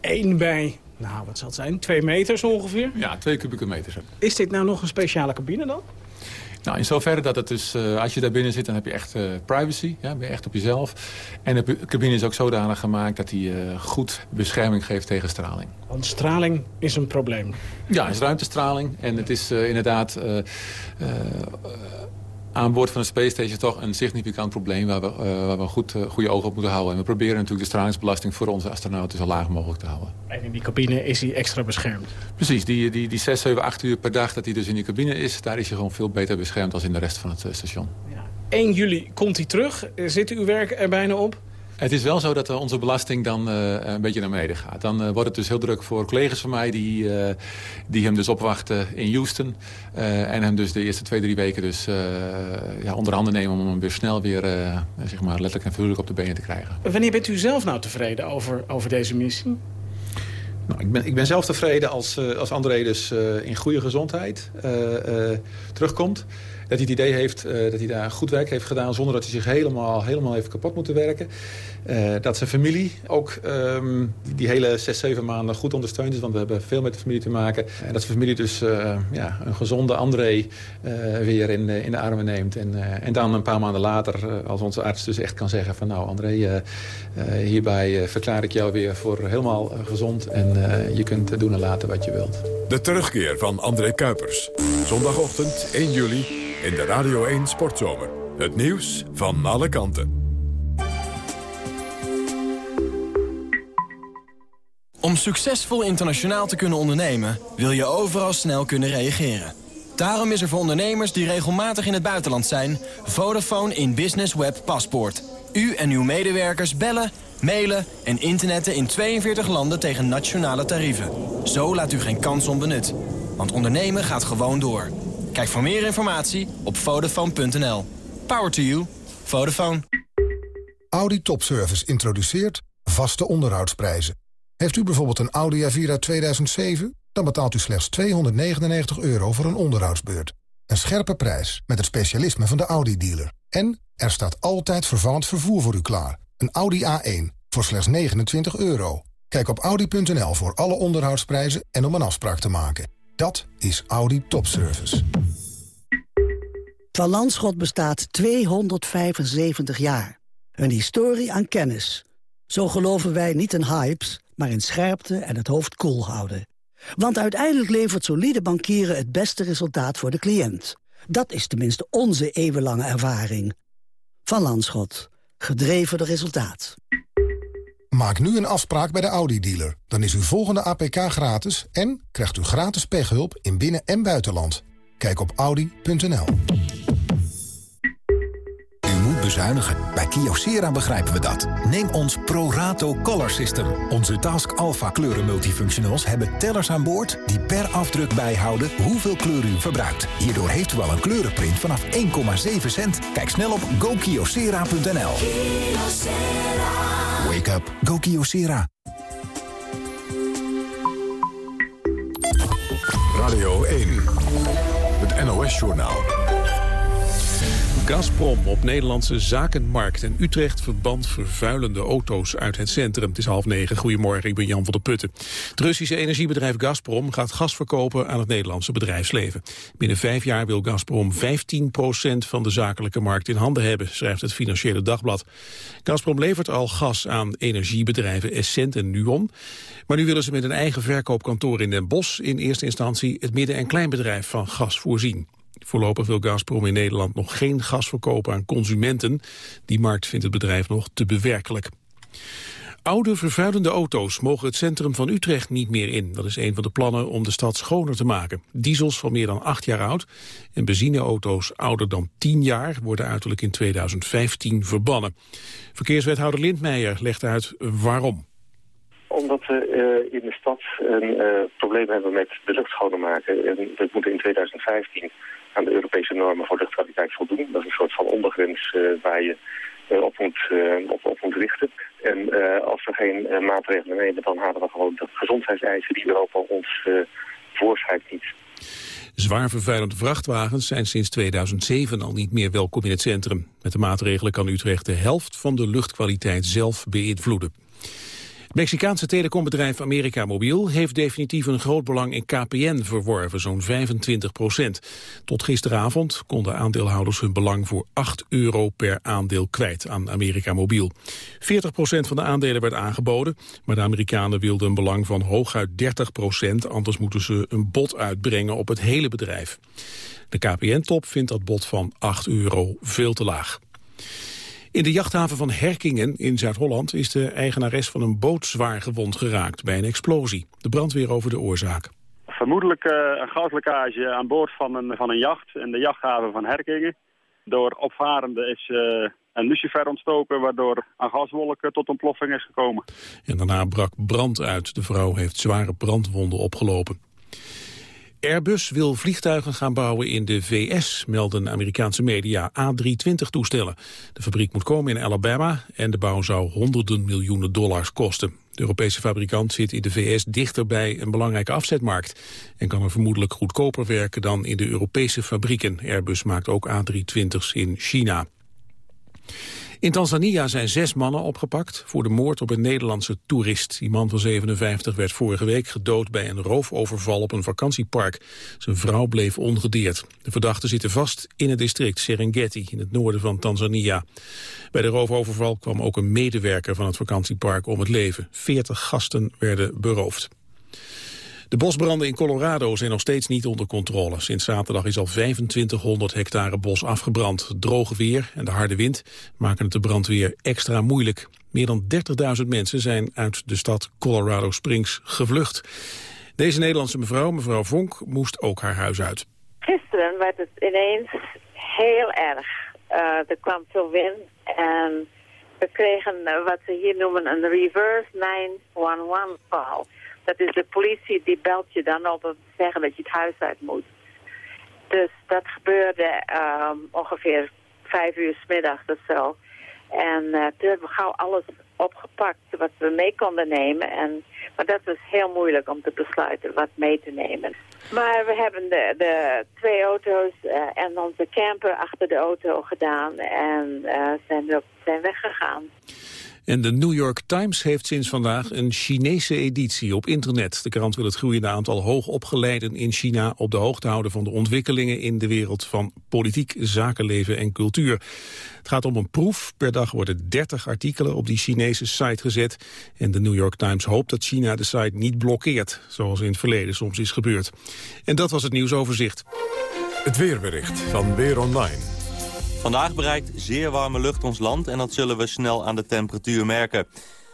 1 bij, nou wat zal het zijn, 2 meters ongeveer? Ja, 2 kubieke meter. Is dit nou nog een speciale cabine dan? Nou, in zoverre dat het dus, uh, als je daar binnen zit, dan heb je echt uh, privacy. Ja, ben je echt op jezelf. En de cabine is ook zodanig gemaakt dat hij uh, goed bescherming geeft tegen straling. Want straling is een probleem. Ja, het is ruimtestraling. En het is inderdaad aan boord van de Space Station toch een significant probleem... waar we, uh, waar we goed, uh, goede ogen op moeten houden. En we proberen natuurlijk de stralingsbelasting voor onze astronauten zo laag mogelijk te houden. En in die cabine is hij extra beschermd? Precies, die, die, die 6, 7, 8 uur per dag dat hij dus in die cabine is... daar is hij gewoon veel beter beschermd dan in de rest van het uh, station. Ja. 1 juli komt hij terug. Zit uw werk er bijna op? Het is wel zo dat uh, onze belasting dan uh, een beetje naar beneden gaat. Dan uh, wordt het dus heel druk voor collega's van mij... die, die hem dus opwachten in Houston. en hem dus de eerste twee, drie weken dus ja, onder handen nemen... om hem weer snel weer zeg maar, letterlijk en figuurlijk op de benen te krijgen. Wanneer bent u zelf nou tevreden over, over deze missie? Nou, ik, ben, ik ben zelf tevreden als, als André dus in goede gezondheid terugkomt dat hij het idee heeft uh, dat hij daar goed werk heeft gedaan... zonder dat hij zich helemaal, helemaal heeft kapot moeten werken. Uh, dat zijn familie ook um, die, hele zes, zeven maanden goed ondersteund is. Want we hebben veel met de familie te maken. En dat zijn familie dus uh, ja, een gezonde André weer in, in de armen neemt. En, en dan een paar maanden later, als onze arts dus echt kan zeggen... van nou André, hierbij verklaar ik jou weer voor helemaal gezond. En je kunt doen en laten wat je wilt. De terugkeer van André Kuipers. Zondagochtend 1 juli in de Radio 1 Sportzomer. Het nieuws van alle kanten. Om succesvol internationaal te kunnen ondernemen... wil je overal snel kunnen reageren. Daarom is er voor ondernemers die regelmatig in het buitenland zijn... Vodafone in Business Web Paspoort. U en uw medewerkers bellen, mailen en internetten in 42 landen tegen nationale tarieven. Zo laat u geen kans onbenut. Want ondernemen gaat gewoon door. Kijk voor meer informatie op Vodafone.nl. Power to you. Vodafone. Audi Topservice introduceert vaste onderhoudsprijzen. Heeft u bijvoorbeeld een Audi A4 uit 2007? Dan betaalt u slechts 299 euro voor een onderhoudsbeurt. Een scherpe prijs met het specialisme van de Audi-dealer. En er staat altijd vervallend vervoer voor u klaar. Een Audi A1 voor slechts 29 euro. Kijk op Audi.nl voor alle onderhoudsprijzen en om een afspraak te maken. Dat is Audi Topservice. Van Landschot bestaat 275 jaar. Een historie aan kennis. Zo geloven wij niet in hypes, maar in scherpte en het hoofd koel houden. Want uiteindelijk levert solide bankieren het beste resultaat voor de cliënt. Dat is tenminste onze eeuwenlange ervaring. Van Landschot. Gedreven door resultaat. Maak nu een afspraak bij de Audi-dealer. Dan is uw volgende APK gratis en krijgt u gratis pechhulp in binnen- en buitenland. Kijk op audi.nl bezuinigen. Bij Kyocera begrijpen we dat. Neem ons ProRato Color System. Onze Task Alpha kleuren multifunctionals hebben tellers aan boord... die per afdruk bijhouden hoeveel kleur u verbruikt. Hierdoor heeft u al een kleurenprint vanaf 1,7 cent. Kijk snel op gokyocera.nl. Wake up. Go Kyocera. Radio 1. Het NOS-journaal. Gazprom op Nederlandse zakenmarkt. En Utrecht verband vervuilende auto's uit het centrum. Het is half negen. Goedemorgen, ik ben Jan van der Putten. Het Russische energiebedrijf Gazprom gaat gas verkopen aan het Nederlandse bedrijfsleven. Binnen vijf jaar wil Gazprom 15% van de zakelijke markt in handen hebben, schrijft het Financiële Dagblad. Gazprom levert al gas aan energiebedrijven Essent en Nuon. Maar nu willen ze met een eigen verkoopkantoor in Den Bosch in eerste instantie het midden- en kleinbedrijf van gas voorzien. Voorlopig wil Gazprom in Nederland nog geen gas verkopen aan consumenten. Die markt vindt het bedrijf nog te bewerkelijk. Oude vervuilende auto's mogen het centrum van Utrecht niet meer in. Dat is een van de plannen om de stad schoner te maken. Diesels van meer dan acht jaar oud en benzineauto's ouder dan tien jaar... worden uiterlijk in 2015 verbannen. Verkeerswethouder Lindmeijer legt uit waarom omdat we uh, in de stad een uh, probleem hebben met de lucht schoner maken. En we moeten in 2015 aan de Europese normen voor luchtkwaliteit voldoen. Dat is een soort van ondergrens uh, waar je op, moet, op, op, moet richten. En als we geen maatregelen nemen, dan halen we gewoon de gezondheidseisen die Europa ons voorschrijft niet. Zwaar vervuilende vrachtwagens zijn sinds 2007 al niet meer welkom in het centrum. Met de maatregelen kan Utrecht de helft van de luchtkwaliteit zelf beïnvloeden. Mexicaanse telecombedrijf America Mobiel heeft definitief een groot belang in KPN verworven, zo'n 25 procent. Tot gisteravond konden aandeelhouders hun belang voor 8 euro per aandeel kwijt aan America Mobiel. 40 procent van de aandelen werd aangeboden, maar de Amerikanen wilden een belang van hooguit 30 procent, anders moeten ze een bod uitbrengen op het hele bedrijf. De KPN-top vindt dat bod van 8 euro veel te laag. In de jachthaven van Herkingen in Zuid-Holland is de eigenares van een boot zwaar gewond geraakt bij een explosie. De brandweer over de oorzaak. Vermoedelijk uh, een gaslekkage aan boord van een, van een jacht in de jachthaven van Herkingen. Door opvarenden is uh, een lucifer ontstoken, waardoor een gaswolk tot ontploffing is gekomen. En daarna brak brand uit. De vrouw heeft zware brandwonden opgelopen. Airbus wil vliegtuigen gaan bouwen in de VS, melden Amerikaanse media A320-toestellen. De fabriek moet komen in Alabama en de bouw zou honderden miljoenen dollars kosten. De Europese fabrikant zit in de VS dichter bij een belangrijke afzetmarkt... en kan er vermoedelijk goedkoper werken dan in de Europese fabrieken. Airbus maakt ook A320's in China. In Tanzania zijn zes mannen opgepakt voor de moord op een Nederlandse toerist. Die man van 57 werd vorige week gedood bij een roofoverval op een vakantiepark. Zijn vrouw bleef ongedeerd. De verdachten zitten vast in het district Serengeti in het noorden van Tanzania. Bij de roofoverval kwam ook een medewerker van het vakantiepark om het leven. 40 gasten werden beroofd. De bosbranden in Colorado zijn nog steeds niet onder controle. Sinds zaterdag is al 2500 hectare bos afgebrand. droge weer en de harde wind maken het de brandweer extra moeilijk. Meer dan 30.000 mensen zijn uit de stad Colorado Springs gevlucht. Deze Nederlandse mevrouw, mevrouw Vonk, moest ook haar huis uit. Gisteren werd het ineens heel erg. Uh, er kwam veel wind en we kregen wat ze hier noemen een reverse 911 call. Dat is de politie die belt je dan op om te zeggen dat je het huis uit moet. Dus dat gebeurde um, ongeveer vijf uur s middags of zo. En uh, toen hebben we gauw alles opgepakt wat we mee konden nemen. En, maar dat was heel moeilijk om te besluiten wat mee te nemen. Maar we hebben de, de twee auto's uh, en onze camper achter de auto gedaan en uh, zijn, zijn weggegaan. En de New York Times heeft sinds vandaag een Chinese editie op internet. De krant wil het groeiende aantal hoogopgeleiden in China op de hoogte houden van de ontwikkelingen in de wereld van politiek, zakenleven en cultuur. Het gaat om een proef. Per dag worden 30 artikelen op die Chinese site gezet. En de New York Times hoopt dat China de site niet blokkeert, zoals in het verleden soms is gebeurd. En dat was het nieuwsoverzicht. Het weerbericht van Weer Online. Vandaag bereikt zeer warme lucht ons land en dat zullen we snel aan de temperatuur merken.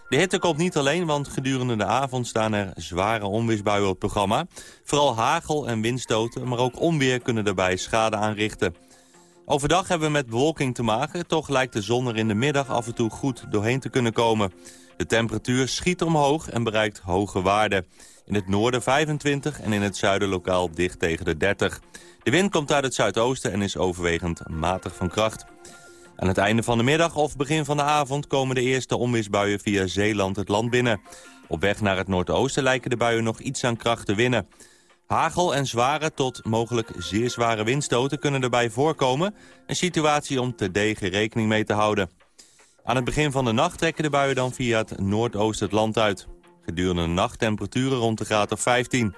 De hitte komt niet alleen, want gedurende de avond staan er zware onweersbuien op programma. Vooral hagel en windstoten, maar ook onweer kunnen daarbij schade aanrichten. Overdag hebben we met bewolking te maken, toch lijkt de zon er in de middag af en toe goed doorheen te kunnen komen. De temperatuur schiet omhoog en bereikt hoge waarden. In het noorden 25 en in het zuiden lokaal dicht tegen de 30. De wind komt uit het zuidoosten en is overwegend matig van kracht. Aan het einde van de middag of begin van de avond komen de eerste onweersbuien via Zeeland het land binnen. Op weg naar het noordoosten lijken de buien nog iets aan kracht te winnen. Hagel en zware tot mogelijk zeer zware windstoten kunnen erbij voorkomen. Een situatie om te degen rekening mee te houden. Aan het begin van de nacht trekken de buien dan via het noordoosten het land uit. Gedurende de nacht temperaturen rond de graad of 15.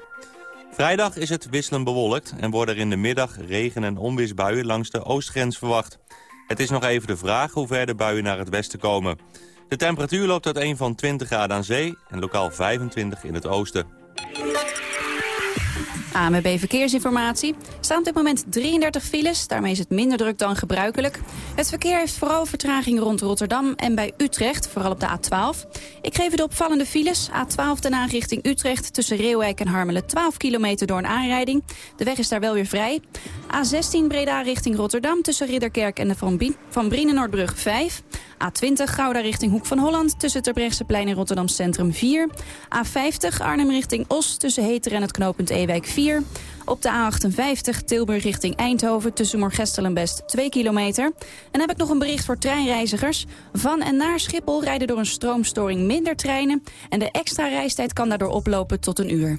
Vrijdag is het wisselend bewolkt en worden er in de middag regen- en onweersbuien langs de oostgrens verwacht. Het is nog even de vraag hoe ver de buien naar het westen komen. De temperatuur loopt uit een van 20 graden aan zee en lokaal 25 in het oosten. AMB Verkeersinformatie. Er staan op dit moment 33 files. Daarmee is het minder druk dan gebruikelijk. Het verkeer heeft vooral vertraging rond Rotterdam en bij Utrecht, vooral op de A12. Ik geef u de opvallende files. A12 daarna richting Utrecht tussen Reeuwijk en Harmelen 12 kilometer door een aanrijding. De weg is daar wel weer vrij. A16 Breda richting Rotterdam tussen Ridderkerk en de Van, Van Brienenoordbrug 5. A20 Gouda richting Hoek van Holland tussen Terbrechtseplein en Rotterdam Centrum 4. A50 Arnhem richting Os tussen Heter en het knooppunt Ewijk 4. Op de A58 Tilburg richting Eindhoven tussen Moorgestel en Best 2 kilometer. En dan heb ik nog een bericht voor treinreizigers. Van en naar Schiphol rijden door een stroomstoring minder treinen. En de extra reistijd kan daardoor oplopen tot een uur.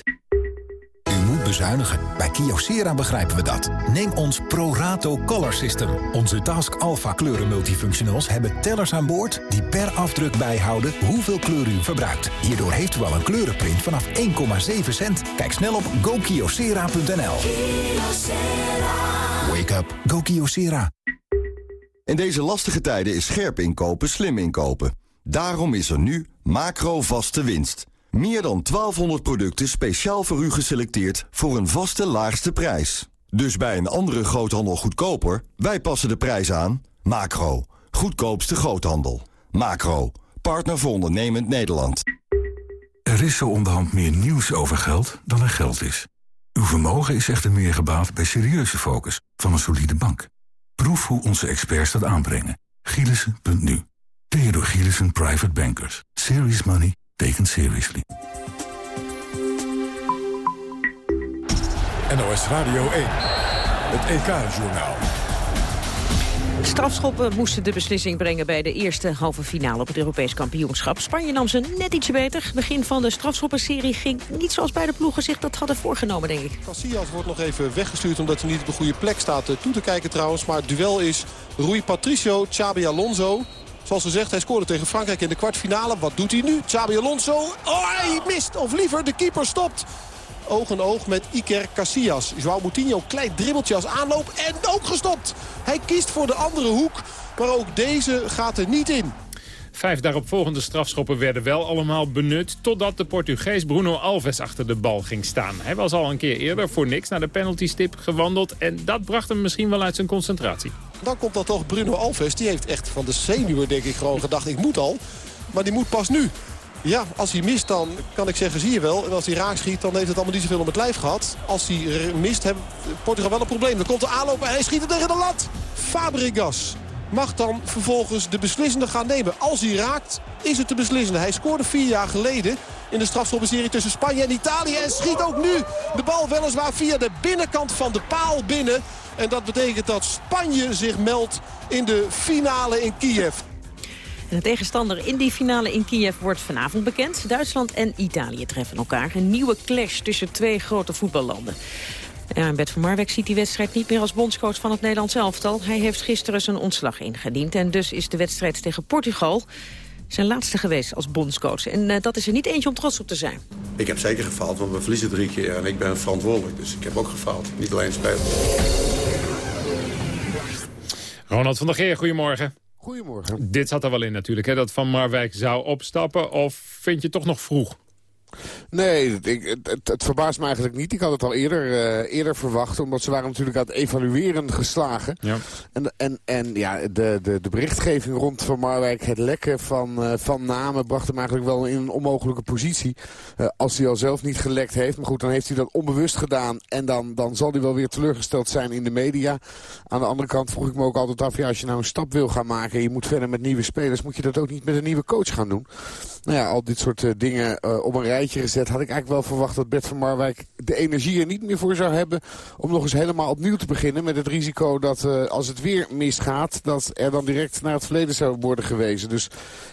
moet bezuinigen. Bij Kyocera begrijpen we dat. Neem ons ProRato Color System. Onze Task Alpha kleuren multifunctionals hebben tellers aan boord... die per afdruk bijhouden hoeveel kleur u verbruikt. Hierdoor heeft u al een kleurenprint vanaf 1,7 cent. Kijk snel op gokyocera.nl. Wake up. Go Kyocera. In deze lastige tijden is scherp inkopen slim inkopen. Daarom is er nu macro vaste winst. Meer dan 1200 producten speciaal voor u geselecteerd voor een vaste laagste prijs. Dus bij een andere groothandel goedkoper, wij passen de prijs aan. Macro, goedkoopste groothandel. Macro, partner voor ondernemend Nederland. Er is zo onderhand meer nieuws over geld dan er geld is. Uw vermogen is echter meer gebaat bij serieuze focus van een solide bank. Proef hoe onze experts dat aanbrengen. Gielissen.nu. Theodor Gielissen Private Bankers. Serious money taken seriously. NOS Radio 1. Het EK-journaal. Strafschoppen moesten de beslissing brengen bij de eerste halve finale op het Europees kampioenschap. Spanje nam ze net ietsje beter. Begin van de strafschoppenserie ging niet zoals beide ploegen zich dat hadden voorgenomen, denk ik. Casillas wordt nog even weggestuurd omdat hij niet op de goede plek staat eh, toe te kijken trouwens. Maar het duel is Rui Patricio, Xabi Alonso. Zoals gezegd, hij scoorde tegen Frankrijk in de kwartfinale. Wat doet hij nu? Xabi Alonso. Oh, hij mist. Of liever, de keeper stopt. Oog in oog met Iker Casillas. João Moutinho, klein dribbeltje als aanloop. En ook gestopt. Hij kiest voor de andere hoek. Maar ook deze gaat er niet in. Vijf daaropvolgende strafschoppen werden wel allemaal benut... totdat de Portugees Bruno Alves achter de bal ging staan. Hij was al een keer eerder voor niks naar de penaltystip gewandeld... en dat bracht hem misschien wel uit zijn concentratie. Dan komt dan toch Bruno Alves. Die heeft echt van de zenuwen denk ik gewoon gedacht, ik moet al. Maar die moet pas nu. Ja, als hij mist dan kan ik zeggen, zie je wel. En als hij raak schiet, dan heeft het allemaal niet zoveel om het lijf gehad. Als hij mist, heeft Portugal wel een probleem. Dan komt de aanloop en hij schiet het tegen de lat. Fabregas mag dan vervolgens de beslissende gaan nemen. Als hij raakt, is het de beslissende. Hij scoorde vier jaar geleden in de strafschoppenserie tussen Spanje en Italië. En schiet ook nu de bal weliswaar via de binnenkant van de paal binnen. En dat betekent dat Spanje zich meldt in de finale in Kiev. En de tegenstander in die finale in Kiev wordt vanavond bekend. Duitsland en Italië treffen elkaar. Een nieuwe clash tussen twee grote voetballanden. Ja, en Bert van Marwijk ziet die wedstrijd niet meer als bondscoach van het Nederlands elftal. Hij heeft gisteren zijn ontslag ingediend en dus is de wedstrijd tegen Portugal Zijn laatste geweest als bondscoach. En uh, dat is er niet eentje om trots op te zijn. Ik heb zeker gefaald, want we verliezen drie keer en ik ben verantwoordelijk. Dus ik heb ook gefaald, niet alleen spelen. Ronald van der Geer, goedemorgen. Goedemorgen. Dit zat er wel in natuurlijk, hè, dat Van Marwijk zou opstappen. Of vind je toch nog vroeg? Nee, ik, het, het, verbaast me eigenlijk niet. Ik had het al eerder, uh, eerder verwacht, omdat ze waren natuurlijk aan het evalueren geslagen. Ja. En, en, en ja, de, de, de berichtgeving rond Van Marwijk, het lekken van, uh, van namen, bracht hem eigenlijk wel in een onmogelijke positie. Uh, als hij al zelf niet gelekt heeft. Maar goed, dan heeft hij dat onbewust gedaan. En dan, dan zal hij wel weer teleurgesteld zijn in de media. Aan de andere kant vroeg ik me ook altijd af, ja, als je nou een stap wil gaan maken en je moet verder met nieuwe spelers, moet je dat ook niet met een nieuwe coach gaan doen. Nou ja, al dit soort dingen op een rijtje gezet had ik eigenlijk wel verwacht dat Bert van Marwijk de energie er niet meer voor zou hebben... om nog eens helemaal opnieuw te beginnen met het risico dat uh, als het weer misgaat... dat er dan direct naar het verleden zou worden gewezen. Dus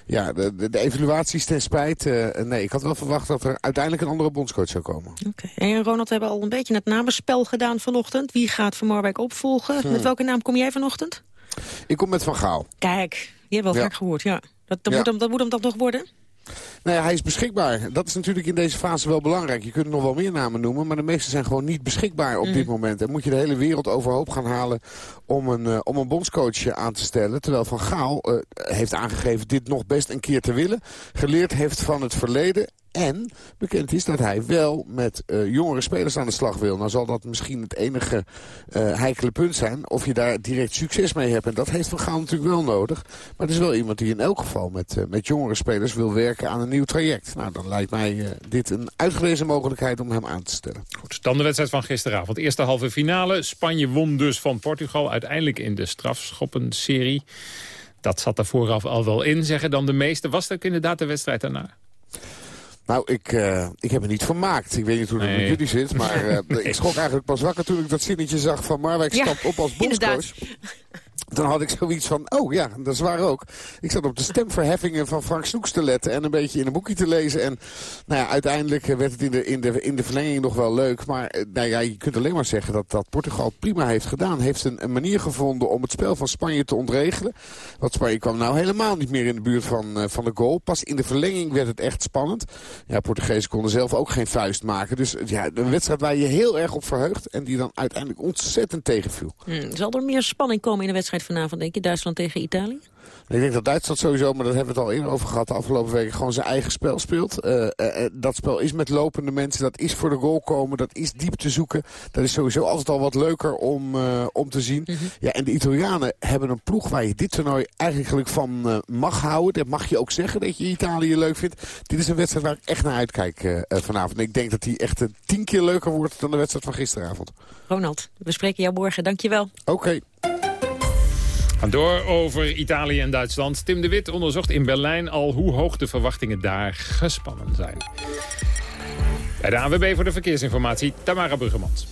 ja, de, de, de evaluaties ten spijt. Uh, nee, ik had wel verwacht dat er uiteindelijk een andere bondscoach zou komen. Oké. Okay. En Ronald, we hebben al een beetje het namenspel gedaan vanochtend. Wie gaat Van Marwijk opvolgen? Hmm. Met welke naam kom jij vanochtend? Ik kom met Van Gaal. Kijk, je hebt wel ja. vaak gehoord, ja. Dat, dat, ja. Moet hem, dat moet hem nog worden? Nou ja, hij is beschikbaar. Dat is natuurlijk in deze fase wel belangrijk. Je kunt nog wel meer namen noemen, maar de meeste zijn gewoon niet beschikbaar op mm. dit moment. En moet je de hele wereld overhoop gaan halen om een, uh, om een bondscoach aan te stellen. Terwijl Van Gaal uh, heeft aangegeven dit nog best een keer te willen. Geleerd heeft van het verleden en bekend is dat hij wel met uh, jongere spelers aan de slag wil. Nou zal dat misschien het enige uh, heikele punt zijn. Of je daar direct succes mee hebt. En dat heeft Van Gaal natuurlijk wel nodig. Maar het is wel iemand die in elk geval met, uh, met jongere spelers wil werken aan een nieuw traject. Nou, dan lijkt mij dit een uitgelezen mogelijkheid om hem aan te stellen. Goed, dan de wedstrijd van gisteravond. Eerste halve finale. Spanje won dus van Portugal. Uiteindelijk in de strafschoppenserie. Dat zat er vooraf al wel in, zeggen dan de meesten. Was dat inderdaad de wedstrijd daarna? Nou, ik, uh, ik heb er niet vermaakt. Ik weet niet hoe het nee. met jullie zit, maar uh, nee. ik schrok eigenlijk pas wakker toen ik dat zinnetje zag van Marwijk ja, stapt op als bondscoach. Dan had ik zoiets van, oh ja, dat is waar ook. Ik zat op de stemverheffingen van Frank Snoeks te letten en een beetje in een boekje te lezen. En nou ja, uiteindelijk werd het in de, in de, in de verlenging nog wel leuk. Maar nou ja, je kunt alleen maar zeggen dat, dat Portugal prima heeft gedaan. Heeft een, een manier gevonden om het spel van Spanje te ontregelen. Want Spanje kwam nou helemaal niet meer in de buurt van, uh, van de goal. Pas in de verlenging werd het echt spannend. Ja, Portugezen konden zelf ook geen vuist maken. Dus ja, een wedstrijd waar je heel erg op verheugt en die dan uiteindelijk ontzettend tegenviel. Hmm, zal er meer spanning komen in de wedstrijd vanavond, denk je? Duitsland tegen Italië? Ik denk dat Duitsland sowieso, maar dat hebben we het al eerder over gehad de afgelopen weken, gewoon zijn eigen spel speelt. Uh, uh, dat spel is met lopende mensen, dat is voor de goal komen, dat is diep te zoeken. Dat is sowieso altijd al wat leuker om, uh, om te zien. Mm -hmm. Ja, en de Italianen hebben een ploeg waar je dit toernooi eigenlijk van mag houden. Dat mag je ook zeggen dat je Italië leuk vindt. Dit is een wedstrijd waar ik echt naar uitkijk vanavond. En ik denk dat die echt tien keer leuker wordt dan de wedstrijd van gisteravond. Ronald, we spreken jou morgen. Dankjewel. Oké. Okay. Gaan door over Italië en Duitsland. Tim de Wit onderzocht in Berlijn al hoe hoog de verwachtingen daar gespannen zijn. Bij de ANWB voor de verkeersinformatie, Tamara Bruggemans.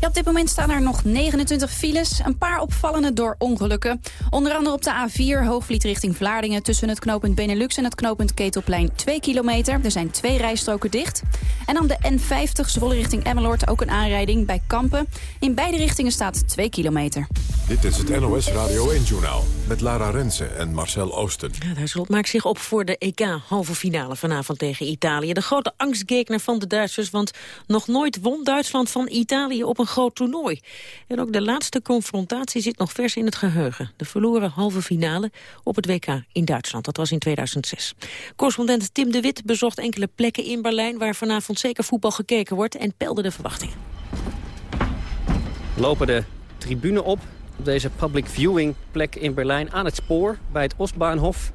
Ja, op dit moment staan er nog 29 files. Een paar opvallende door ongelukken. Onder andere op de A4 Hoogvliet richting Vlaardingen... tussen het knooppunt Benelux en het knooppunt Ketelplein 2 kilometer. Er zijn twee rijstroken dicht. En dan de N50 Zwolle richting Emmeloord ook een aanrijding bij Kampen. In beide richtingen staat 2 kilometer. Dit is het NOS Radio 1-journaal met Lara Rensen en Marcel Oosten. Ja, Duitsland maakt zich op voor de EK-halve finale vanavond tegen Italië. De grote angstgekner van de Duitsers, want nog nooit won Duitsland van Italië op een groot toernooi. En ook de laatste confrontatie zit nog vers in het geheugen. De verloren halve finale op het WK in Duitsland. Dat was in 2006. Correspondent Tim de Wit bezocht enkele plekken in Berlijn... waar vanavond zeker voetbal gekeken wordt en peilde de verwachtingen. Lopen de tribune op op deze public viewing plek in Berlijn aan het spoor bij het Ostbahnhof.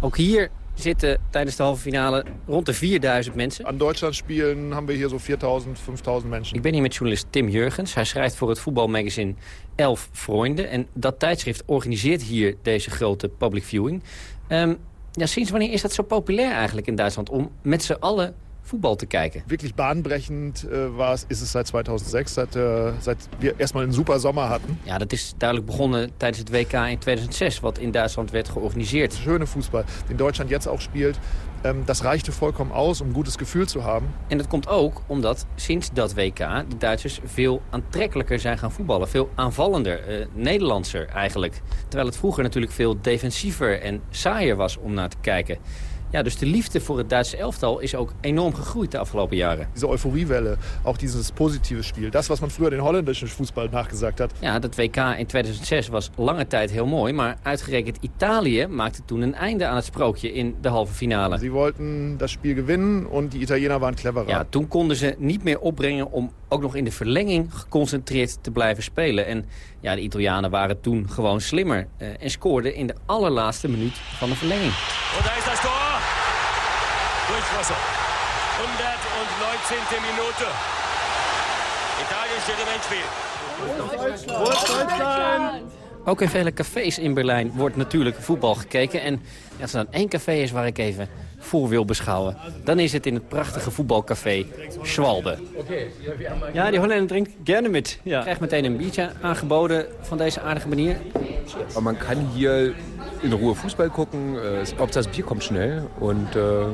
Ook hier zitten tijdens de halve finale rond de 4000 mensen. Aan Duitsland spelen hebben we hier zo 4000, 5000 mensen. Ik ben hier met journalist Tim Jurgens. Hij schrijft voor het voetbalmagazine Elf Vrienden. En dat tijdschrift organiseert hier deze grote public viewing. Um, ja, sinds wanneer is dat zo populair eigenlijk in Duitsland... om met z'n allen voetbal te kijken. Wirklich bahnbrechend uh, war, is het seit 2006, seit, uh, seit wir erstmal een super zomer hadden. Ja, dat is duidelijk begonnen tijdens het WK in 2006, wat in Duitsland werd georganiseerd. Schöne voetbal, die Duitsland jetzt ook speelt. Um, dat reichte volkomen aus om een goede gevoel te hebben. En dat komt ook omdat sinds dat WK de Duitsers veel aantrekkelijker zijn gaan voetballen. Veel aanvallender, uh, Nederlandser eigenlijk. Terwijl het vroeger natuurlijk veel defensiever en saaier was om naar te kijken. Ja, dus de liefde voor het Duitse elftal is ook enorm gegroeid de afgelopen jaren. Diese Euphoriewelle, ook dieses positieve Spiel. Dat was man vroeger den holländischen Fußball nachgesagt had. Ja, dat WK in 2006 was lange tijd heel mooi. Maar uitgerekend Italië maakte toen een einde aan het sprookje in de halve finale. Ze wilden dat spel gewinnen en die Italiënen waren cleverer. Ja, toen konden ze niet meer opbrengen om ook nog in de verlenging geconcentreerd te blijven spelen. En ja, de Italianen waren toen gewoon slimmer uh, en scoorden in de allerlaatste minuut van de verlenging. En daar is dat Tor. Durchwasser. 119. Minute. Italië zit in een spel. Ook in vele cafés in Berlijn wordt natuurlijk voetbal gekeken. En als er dan één café is waar ik even voor wil beschouwen... dan is het in het prachtige voetbalcafé Schwalbe. Ja, die Hollander drinkt gerne met. Ja. Krijgt meteen een biertje aangeboden van deze aardige manier. Maar man kan hier in Ruhe voetbal gucken. Op dat bier komt snel. En... Uh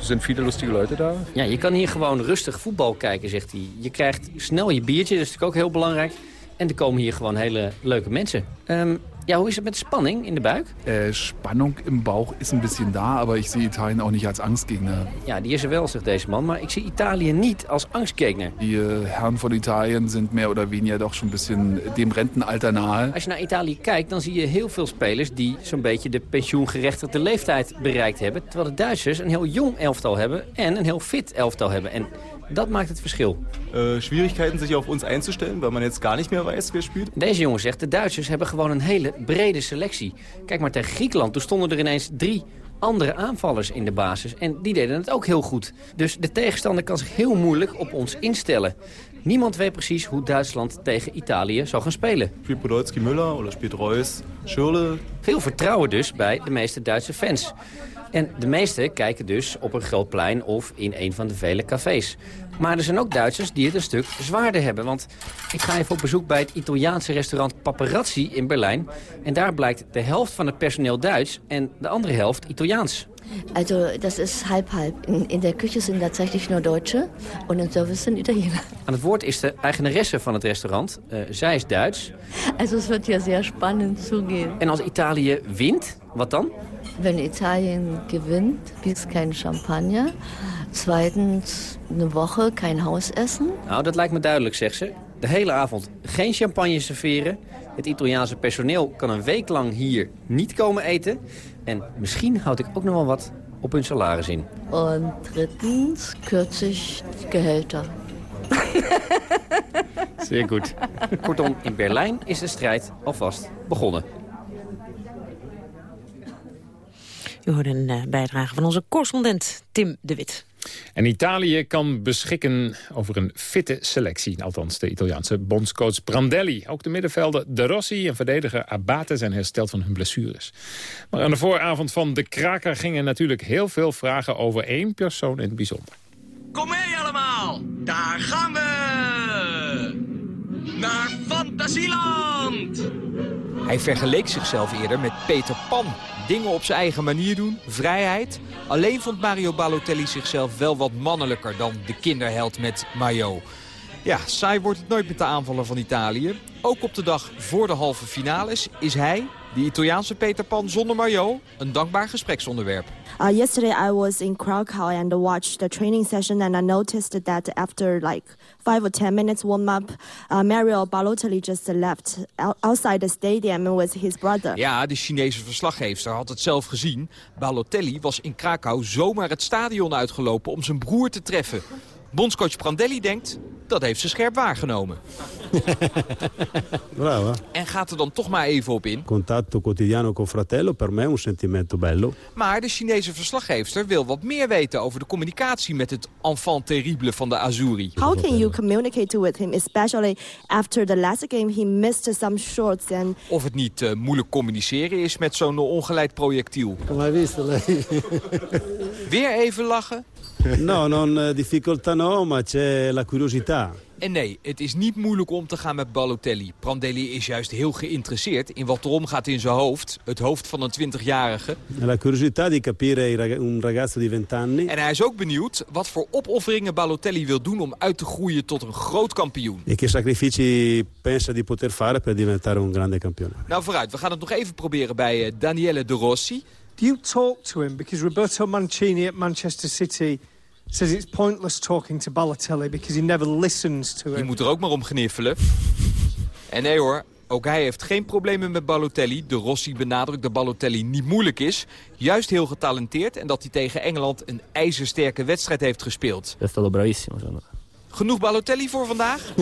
er zijn viele lustige Leute daar. Ja, je kan hier gewoon rustig voetbal kijken, zegt hij. Je krijgt snel je biertje, dat is natuurlijk ook heel belangrijk. En er komen hier gewoon hele leuke mensen. Um, ja, hoe is het met de spanning in de buik? Äh, Spannung im Bauch is een beetje da, maar ik zie Italien ook niet als Angstgegner. Ja, die is er wel, zegt deze man, maar ik zie Italië niet als angstgegner. Die uh, Herren van Italië zijn meer of weniger toch zo'n beetje dem Rentenalter nahe. Als je naar Italië kijkt, dan zie je heel veel spelers die zo'n beetje de pensioengerechtigde leeftijd bereikt hebben. Terwijl de Duitsers een heel jong elftal hebben en een heel fit elftal hebben. En dat maakt het verschil. Uh, Schwierigkeiten zich op ons einzustellen, weil man jetzt gar niet meer weet wie speelt. Deze jongen zegt, de Duitsers hebben gewoon een hele brede selectie. Kijk maar tegen Griekenland, toen stonden er ineens drie andere aanvallers in de basis. En die deden het ook heel goed. Dus de tegenstander kan zich heel moeilijk op ons instellen. Niemand weet precies hoe Duitsland tegen Italië zou gaan spelen. Speelt Podolski Müller of speelt Reus, Schürrle. Veel vertrouwen dus bij de meeste Duitse fans. En de meesten kijken dus op een groot plein of in een van de vele cafés. Maar er zijn ook Duitsers die het een stuk zwaarder hebben. Want ik ga even op bezoek bij het Italiaanse restaurant Paparazzi in Berlijn. En daar blijkt de helft van het personeel Duits en de andere helft Italiaans. Also das ist halb halb. In, in der Küche sind tatsächlich nur Deutsche und im Service sind Italiener. Aan het woord is de eigenaresse van het restaurant. Uh, zij is Duits. Also es wird ja sehr spannend zugehen. En als Italië wint, wat dan? Wenn Italien gewinnt, gibt es kein Champagner. Zweitens eine Woche kein Hausessen. Nou, dat lijkt me duidelijk, zegt ze. De hele avond geen champagne serveren. Het Italiaanse personeel kan een week lang hier niet komen eten. En misschien houd ik ook nog wel wat op hun salaris in. En drittens kürzig Gehälter. Zeer goed. Kortom, in Berlijn is de strijd alvast begonnen. U hoorde een uh, bijdrage van onze correspondent Tim de Wit. En Italië kan beschikken over een fitte selectie. Althans, de Italiaanse bondscoach Brandelli. Ook de middenvelder De Rossi en verdediger Abate zijn hersteld van hun blessures. Maar aan de vooravond van de kraker gingen natuurlijk heel veel vragen over één persoon in het bijzonder. Kom mee allemaal, daar gaan we! Naar Fantasieland! Hij vergeleek zichzelf eerder met Peter Pan. Dingen op zijn eigen manier doen, vrijheid. Alleen vond Mario Balotelli zichzelf wel wat mannelijker dan de kinderheld met Mayo. Ja, saai wordt het nooit met de aanvaller van Italië. Ook op de dag voor de halve finales is hij, de Italiaanse Peter Pan zonder Mayo, een dankbaar gespreksonderwerp. Uh, yesterday I was in Krakow and watched the training session and I noticed that after like five or ten minutes warm up, uh, Mario Balotelli just left outside the stadium with his brother. Ja, de Chinese verslaggever had het zelf gezien. Balotelli was in Krakau zomaar het stadion uitgelopen om zijn broer te treffen. Bondscoach Prandelli denkt, dat heeft ze scherp waargenomen. Brava. En gaat er dan toch maar even op in. Contatto quotidiano con fratello per me è un sentimento bello. Maar de Chinese verslaggever wil wat meer weten over de communicatie met het enfant terrible van de Azuri. How can you communicate with him, especially after the last game he missed some shots and... Of het niet uh, moeilijk communiceren is met zo'n ongeleid projectiel. Weer even lachen no, non eh, difficoltà no, ma c'è la curiosità. En nee, het is niet moeilijk om te gaan met Balotelli. Prandelli is juist heel geïnteresseerd in wat erom gaat in zijn hoofd. Het hoofd van een 20-jarige. La curiosità di capire un ragazzo di 20 anni. En hij is ook benieuwd wat voor opofferingen Balotelli wil doen om uit te groeien tot een groot kampioen. E che sacrifici pensa di poter fare per diventare un grande campione. Nou vooruit, we gaan het nog even proberen bij eh, Daniele De Rossi. Do you talk to him? Because Roberto Mancini at Manchester City says it's pointless talking to Balotelli because he never listens to him. Je moet er ook maar om gniffelen. en nee hoor, ook hij heeft geen problemen met Balotelli. De Rossi benadrukt dat Balotelli niet moeilijk is. Juist heel getalenteerd en dat hij tegen Engeland een ijzersterke wedstrijd heeft gespeeld. È stato bravissimo. Genoeg Balotelli voor vandaag?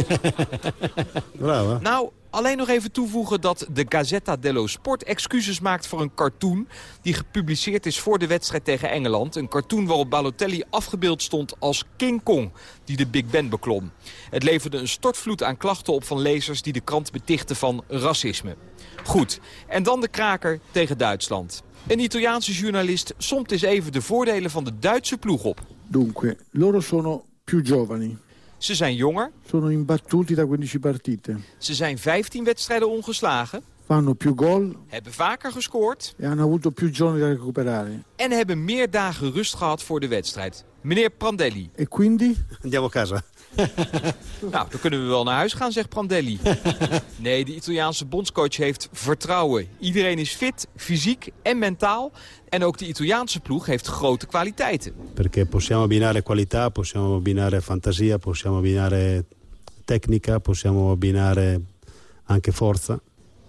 Bravo. Nou, alleen nog even toevoegen dat de Gazzetta dello Sport excuses maakt voor een cartoon... die gepubliceerd is voor de wedstrijd tegen Engeland. Een cartoon waarop Balotelli afgebeeld stond als King Kong, die de Big Ben beklom. Het leverde een stortvloed aan klachten op van lezers die de krant betichten van racisme. Goed, en dan de kraker tegen Duitsland. Een Italiaanse journalist somt eens even de voordelen van de Duitse ploeg op. Dunque, loro sono più giovani. Ze zijn jonger. Sono imbattuti da 15 partite. Ze zijn 15 wedstrijden ongeslagen. Fanno più gol. Hebben vaker gescoord. E hanno avuto più giorni da recuperare. En hebben meer dagen rust gehad voor de wedstrijd. Meneer Prandelli. E quindi? Andiamo a casa. nou, dan kunnen we wel naar huis gaan, zegt Prandelli. nee, de Italiaanse bondscoach heeft vertrouwen. Iedereen is fit, fysiek en mentaal. En ook de Italiaanse ploeg heeft grote kwaliteiten. Perché possiamo abbinare qualità, possiamo abbinare fantasia, possiamo abbinare tecnica, possiamo abbinare anche forza.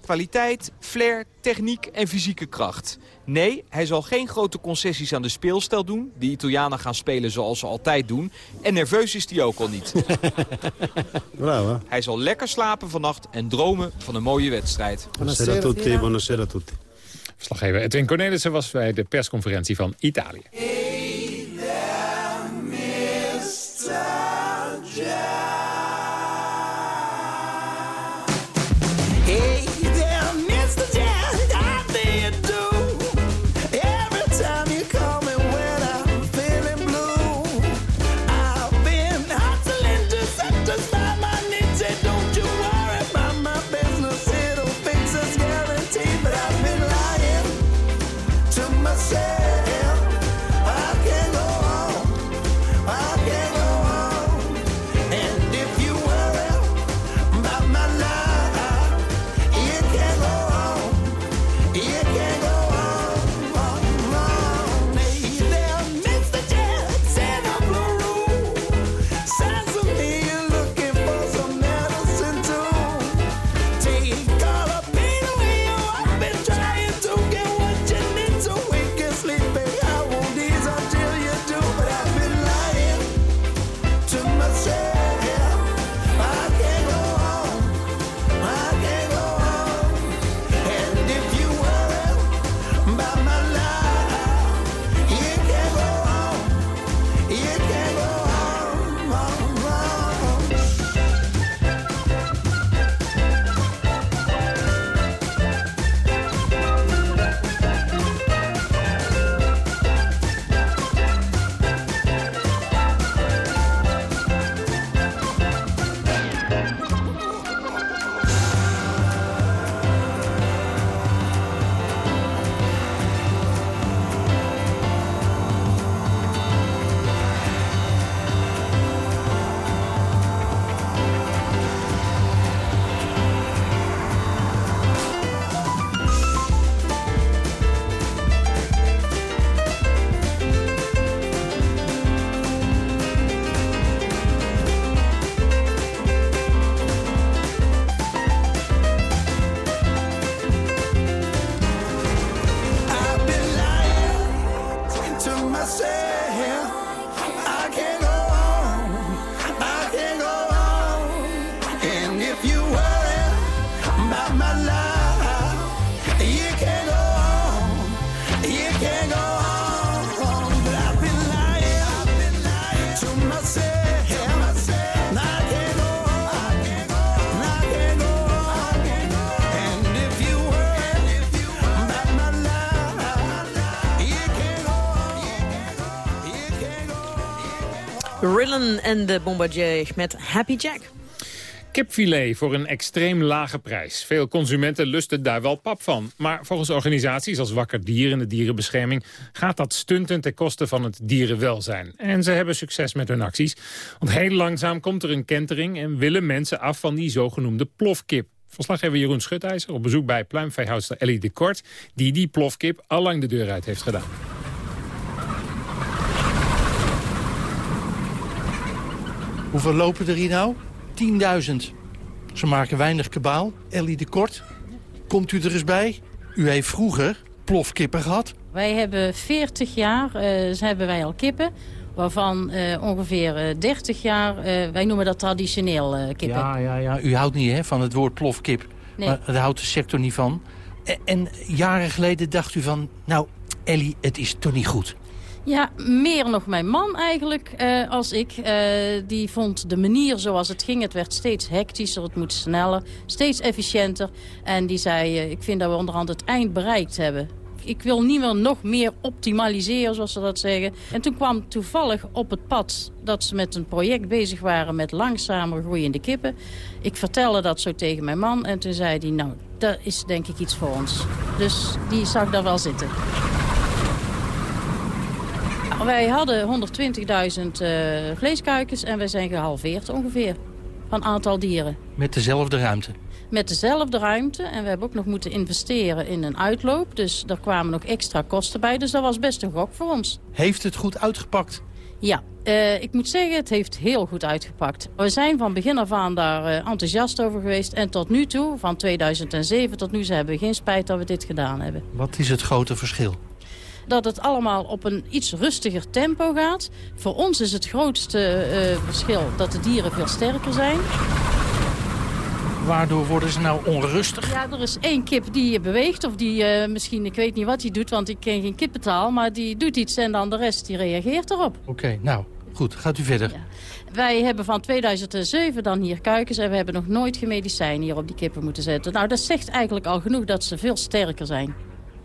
Kwaliteit, flair, techniek en fysieke kracht. Nee, hij zal geen grote concessies aan de speelstijl doen. De Italianen gaan spelen zoals ze altijd doen. En nerveus is hij ook al niet. Bravo. Hij zal lekker slapen vannacht en dromen van een mooie wedstrijd. Buonasera a tutti, buonasera a tutti. Verslaggever Edwin Cornelissen was bij de persconferentie van Italië. En de Bombardier met Happy Jack. Kipfilet voor een extreem lage prijs. Veel consumenten lusten daar wel pap van. Maar volgens organisaties als Wakker Dier en de Dierenbescherming... gaat dat stunten ten koste van het dierenwelzijn. En ze hebben succes met hun acties. Want heel langzaam komt er een kentering... en willen mensen af van die zogenoemde plofkip. Verslaggever Jeroen Schutijzer op bezoek bij pluimveehoudster Ellie de Kort... die die plofkip allang de deur uit heeft gedaan. Hoeveel lopen er hier nou? 10.000. Ze maken weinig kabaal. Ellie de Kort, komt u er eens bij? U heeft vroeger plofkippen gehad. Wij hebben 40 jaar, ze hebben wij al kippen. Waarvan eh, ongeveer eh, 30 jaar, eh, wij noemen dat traditioneel kippen. Ja, ja, ja. U houdt niet hè, van het woord plofkip. Nee. Maar daar houdt de sector niet van. En, en jaren geleden dacht u van... Nou, Ellie, het is toch niet goed. Ja, meer nog mijn man eigenlijk eh, als ik. Eh, die vond de manier zoals het ging, het werd steeds hectischer, het moet sneller, steeds efficiënter. En die zei, eh, ik vind dat we onderhand het eind bereikt hebben. Ik wil niet meer nog meer optimaliseren, zoals ze dat zeggen. En toen kwam toevallig op het pad dat ze met een project bezig waren met langzamer groeiende kippen. Ik vertelde dat zo tegen mijn man en toen zei hij, nou, dat is denk ik iets voor ons. Dus die zag daar wel zitten. Wij hadden 120.000 eh, vleeskuikens en wij zijn gehalveerd ongeveer van aantal dieren. Met dezelfde ruimte. Met dezelfde ruimte en we hebben ook nog moeten investeren in een uitloop. Dus daar kwamen nog extra kosten bij, dus dat was best een gok voor ons. Heeft het goed uitgepakt? Ja, eh, ik moet zeggen, het heeft heel goed uitgepakt. We zijn van begin af aan daar eh, enthousiast over geweest. En tot nu toe, van 2007 tot nu, ze hebben we geen spijt dat we dit gedaan hebben. Wat is het grote verschil? Dat het allemaal op een iets rustiger tempo gaat. Voor ons is het grootste eh, verschil dat de dieren veel sterker zijn. Waardoor worden ze nou onrustig? Ja, er is één kip die beweegt of die eh, misschien, ik weet niet wat hij doet, want ik ken geen kippentaal, maar die doet iets en dan de rest die reageert erop. Oké, nou goed, gaat u verder. Wij hebben van 2007 dan hier kuikens en we hebben nog nooit geen medicijn hier op die kippen moeten zetten. Nou, dat zegt eigenlijk al genoeg dat ze veel sterker zijn.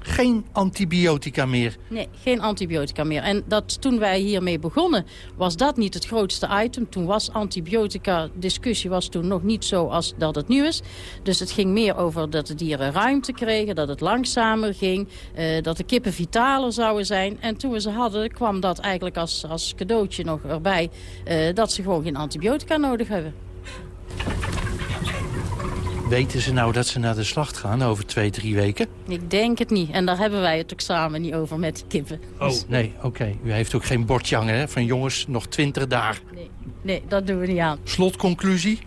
Geen antibiotica meer. Nee, geen antibiotica meer. En dat toen wij hiermee begonnen, was dat niet het grootste item. Toen was antibiotica-discussie was toen nog niet zo als dat het nu is. Dus het ging meer over dat de dieren ruimte kregen, dat het langzamer ging, eh, dat de kippen vitaler zouden zijn. En toen we ze hadden, kwam dat eigenlijk als, als cadeautje nog erbij, eh, dat ze gewoon geen antibiotica nodig hebben. Weten ze nou dat ze naar de slacht gaan over twee, drie weken? Ik denk het niet. En daar hebben wij het ook samen niet over met de kippen. Oh, nee, oké. U heeft ook geen bordje hangen, hè? Van jongens, nog twintig dagen. Nee, nee, dat doen we niet aan. Slotconclusie?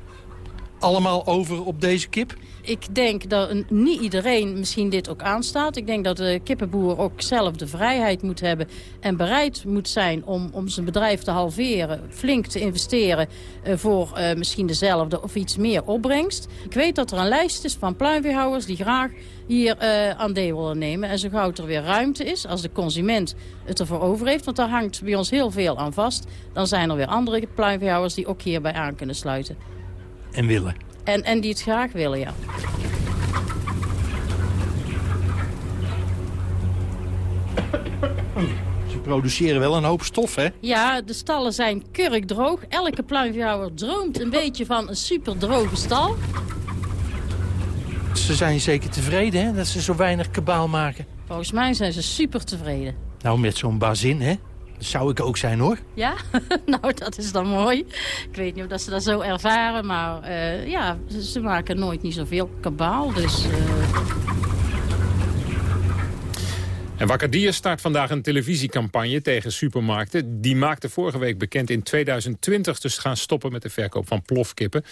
Allemaal over op deze kip? Ik denk dat niet iedereen misschien dit ook aanstaat. Ik denk dat de kippenboer ook zelf de vrijheid moet hebben... en bereid moet zijn om, om zijn bedrijf te halveren... flink te investeren eh, voor eh, misschien dezelfde of iets meer opbrengst. Ik weet dat er een lijst is van pluimveehouders die graag hier eh, aan deel willen nemen. En zo gauw er weer ruimte is, als de consument het ervoor over heeft... want daar hangt bij ons heel veel aan vast... dan zijn er weer andere pluimveehouders die ook hierbij aan kunnen sluiten. En willen. En, en die het graag willen, ja. Ze produceren wel een hoop stof, hè? Ja, de stallen zijn kurkdroog. Elke pluimveehouder droomt een beetje van een superdroge stal. Ze zijn zeker tevreden, hè? Dat ze zo weinig kabaal maken. Volgens mij zijn ze super tevreden. Nou, met zo'n bazin, hè? Dat zou ik ook zijn, hoor. Ja? nou, dat is dan mooi. Ik weet niet of dat ze dat zo ervaren, maar eh, ja, ze, ze maken nooit niet zoveel kabaal. Dus eh, En Wakker Dier start vandaag een televisiecampagne tegen supermarkten. Die maakte vorige week bekend in 2020 dus gaan stoppen met de verkoop van plofkippen.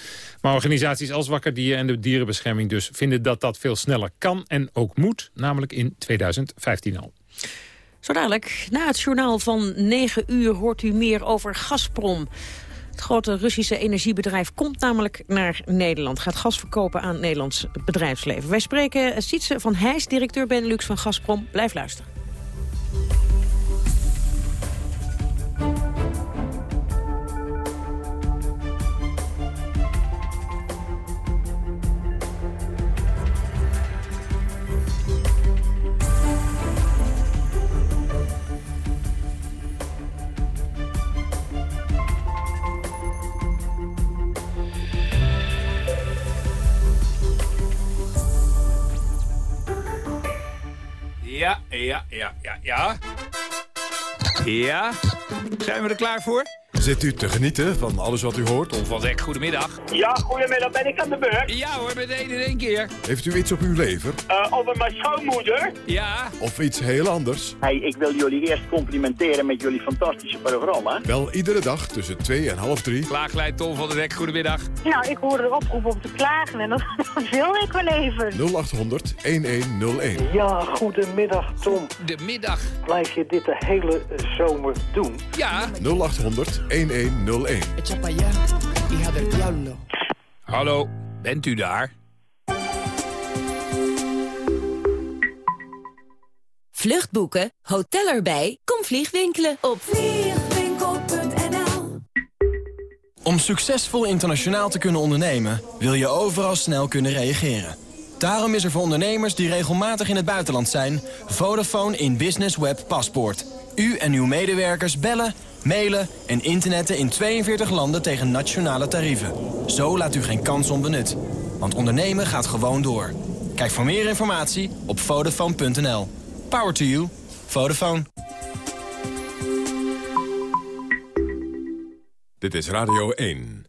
Maar organisaties als Wakker Dier en de Dierenbescherming dus vinden dat dat veel sneller kan en ook moet. Namelijk in 2015 al. Zo dadelijk, na het journaal van 9 uur hoort u meer over Gazprom. Het grote Russische energiebedrijf komt namelijk naar Nederland. Gaat gas verkopen aan het Nederlands bedrijfsleven. Wij spreken Sietse van Heijs, directeur Benelux van Gazprom. Blijf luisteren. Ja, ja, ja, ja, ja. Zijn we er klaar voor? Zit u te genieten van alles wat u hoort? Tom van Dek, goedemiddag. Ja, goedemiddag. Ben ik aan de beurt? Ja hoor, meteen in één keer. Heeft u iets op uw lever? Uh, over mijn schoonmoeder? Ja. Of iets heel anders? Hey, ik wil jullie eerst complimenteren met jullie fantastische programma. Wel iedere dag tussen 2 en half 3. Klaaglijn Tom van Dek, goedemiddag. Nou, ik hoorde de oproep om te klagen en dat wil ik wel even. 0800 1101. Ja, goedemiddag Tom. De middag. Blijf je dit de hele zomer doen? Ja. 0800 1101. Hallo, bent u daar? Vluchtboeken, hotel erbij, kom vliegwinkelen op vliegwinkel.nl Om succesvol internationaal te kunnen ondernemen, wil je overal snel kunnen reageren. Daarom is er voor ondernemers die regelmatig in het buitenland zijn... Vodafone in Business Web Paspoort. U en uw medewerkers bellen, mailen en internetten in 42 landen tegen nationale tarieven. Zo laat u geen kans onbenut. Want ondernemen gaat gewoon door. Kijk voor meer informatie op Vodafone.nl. Power to you. Vodafone. Dit is Radio 1.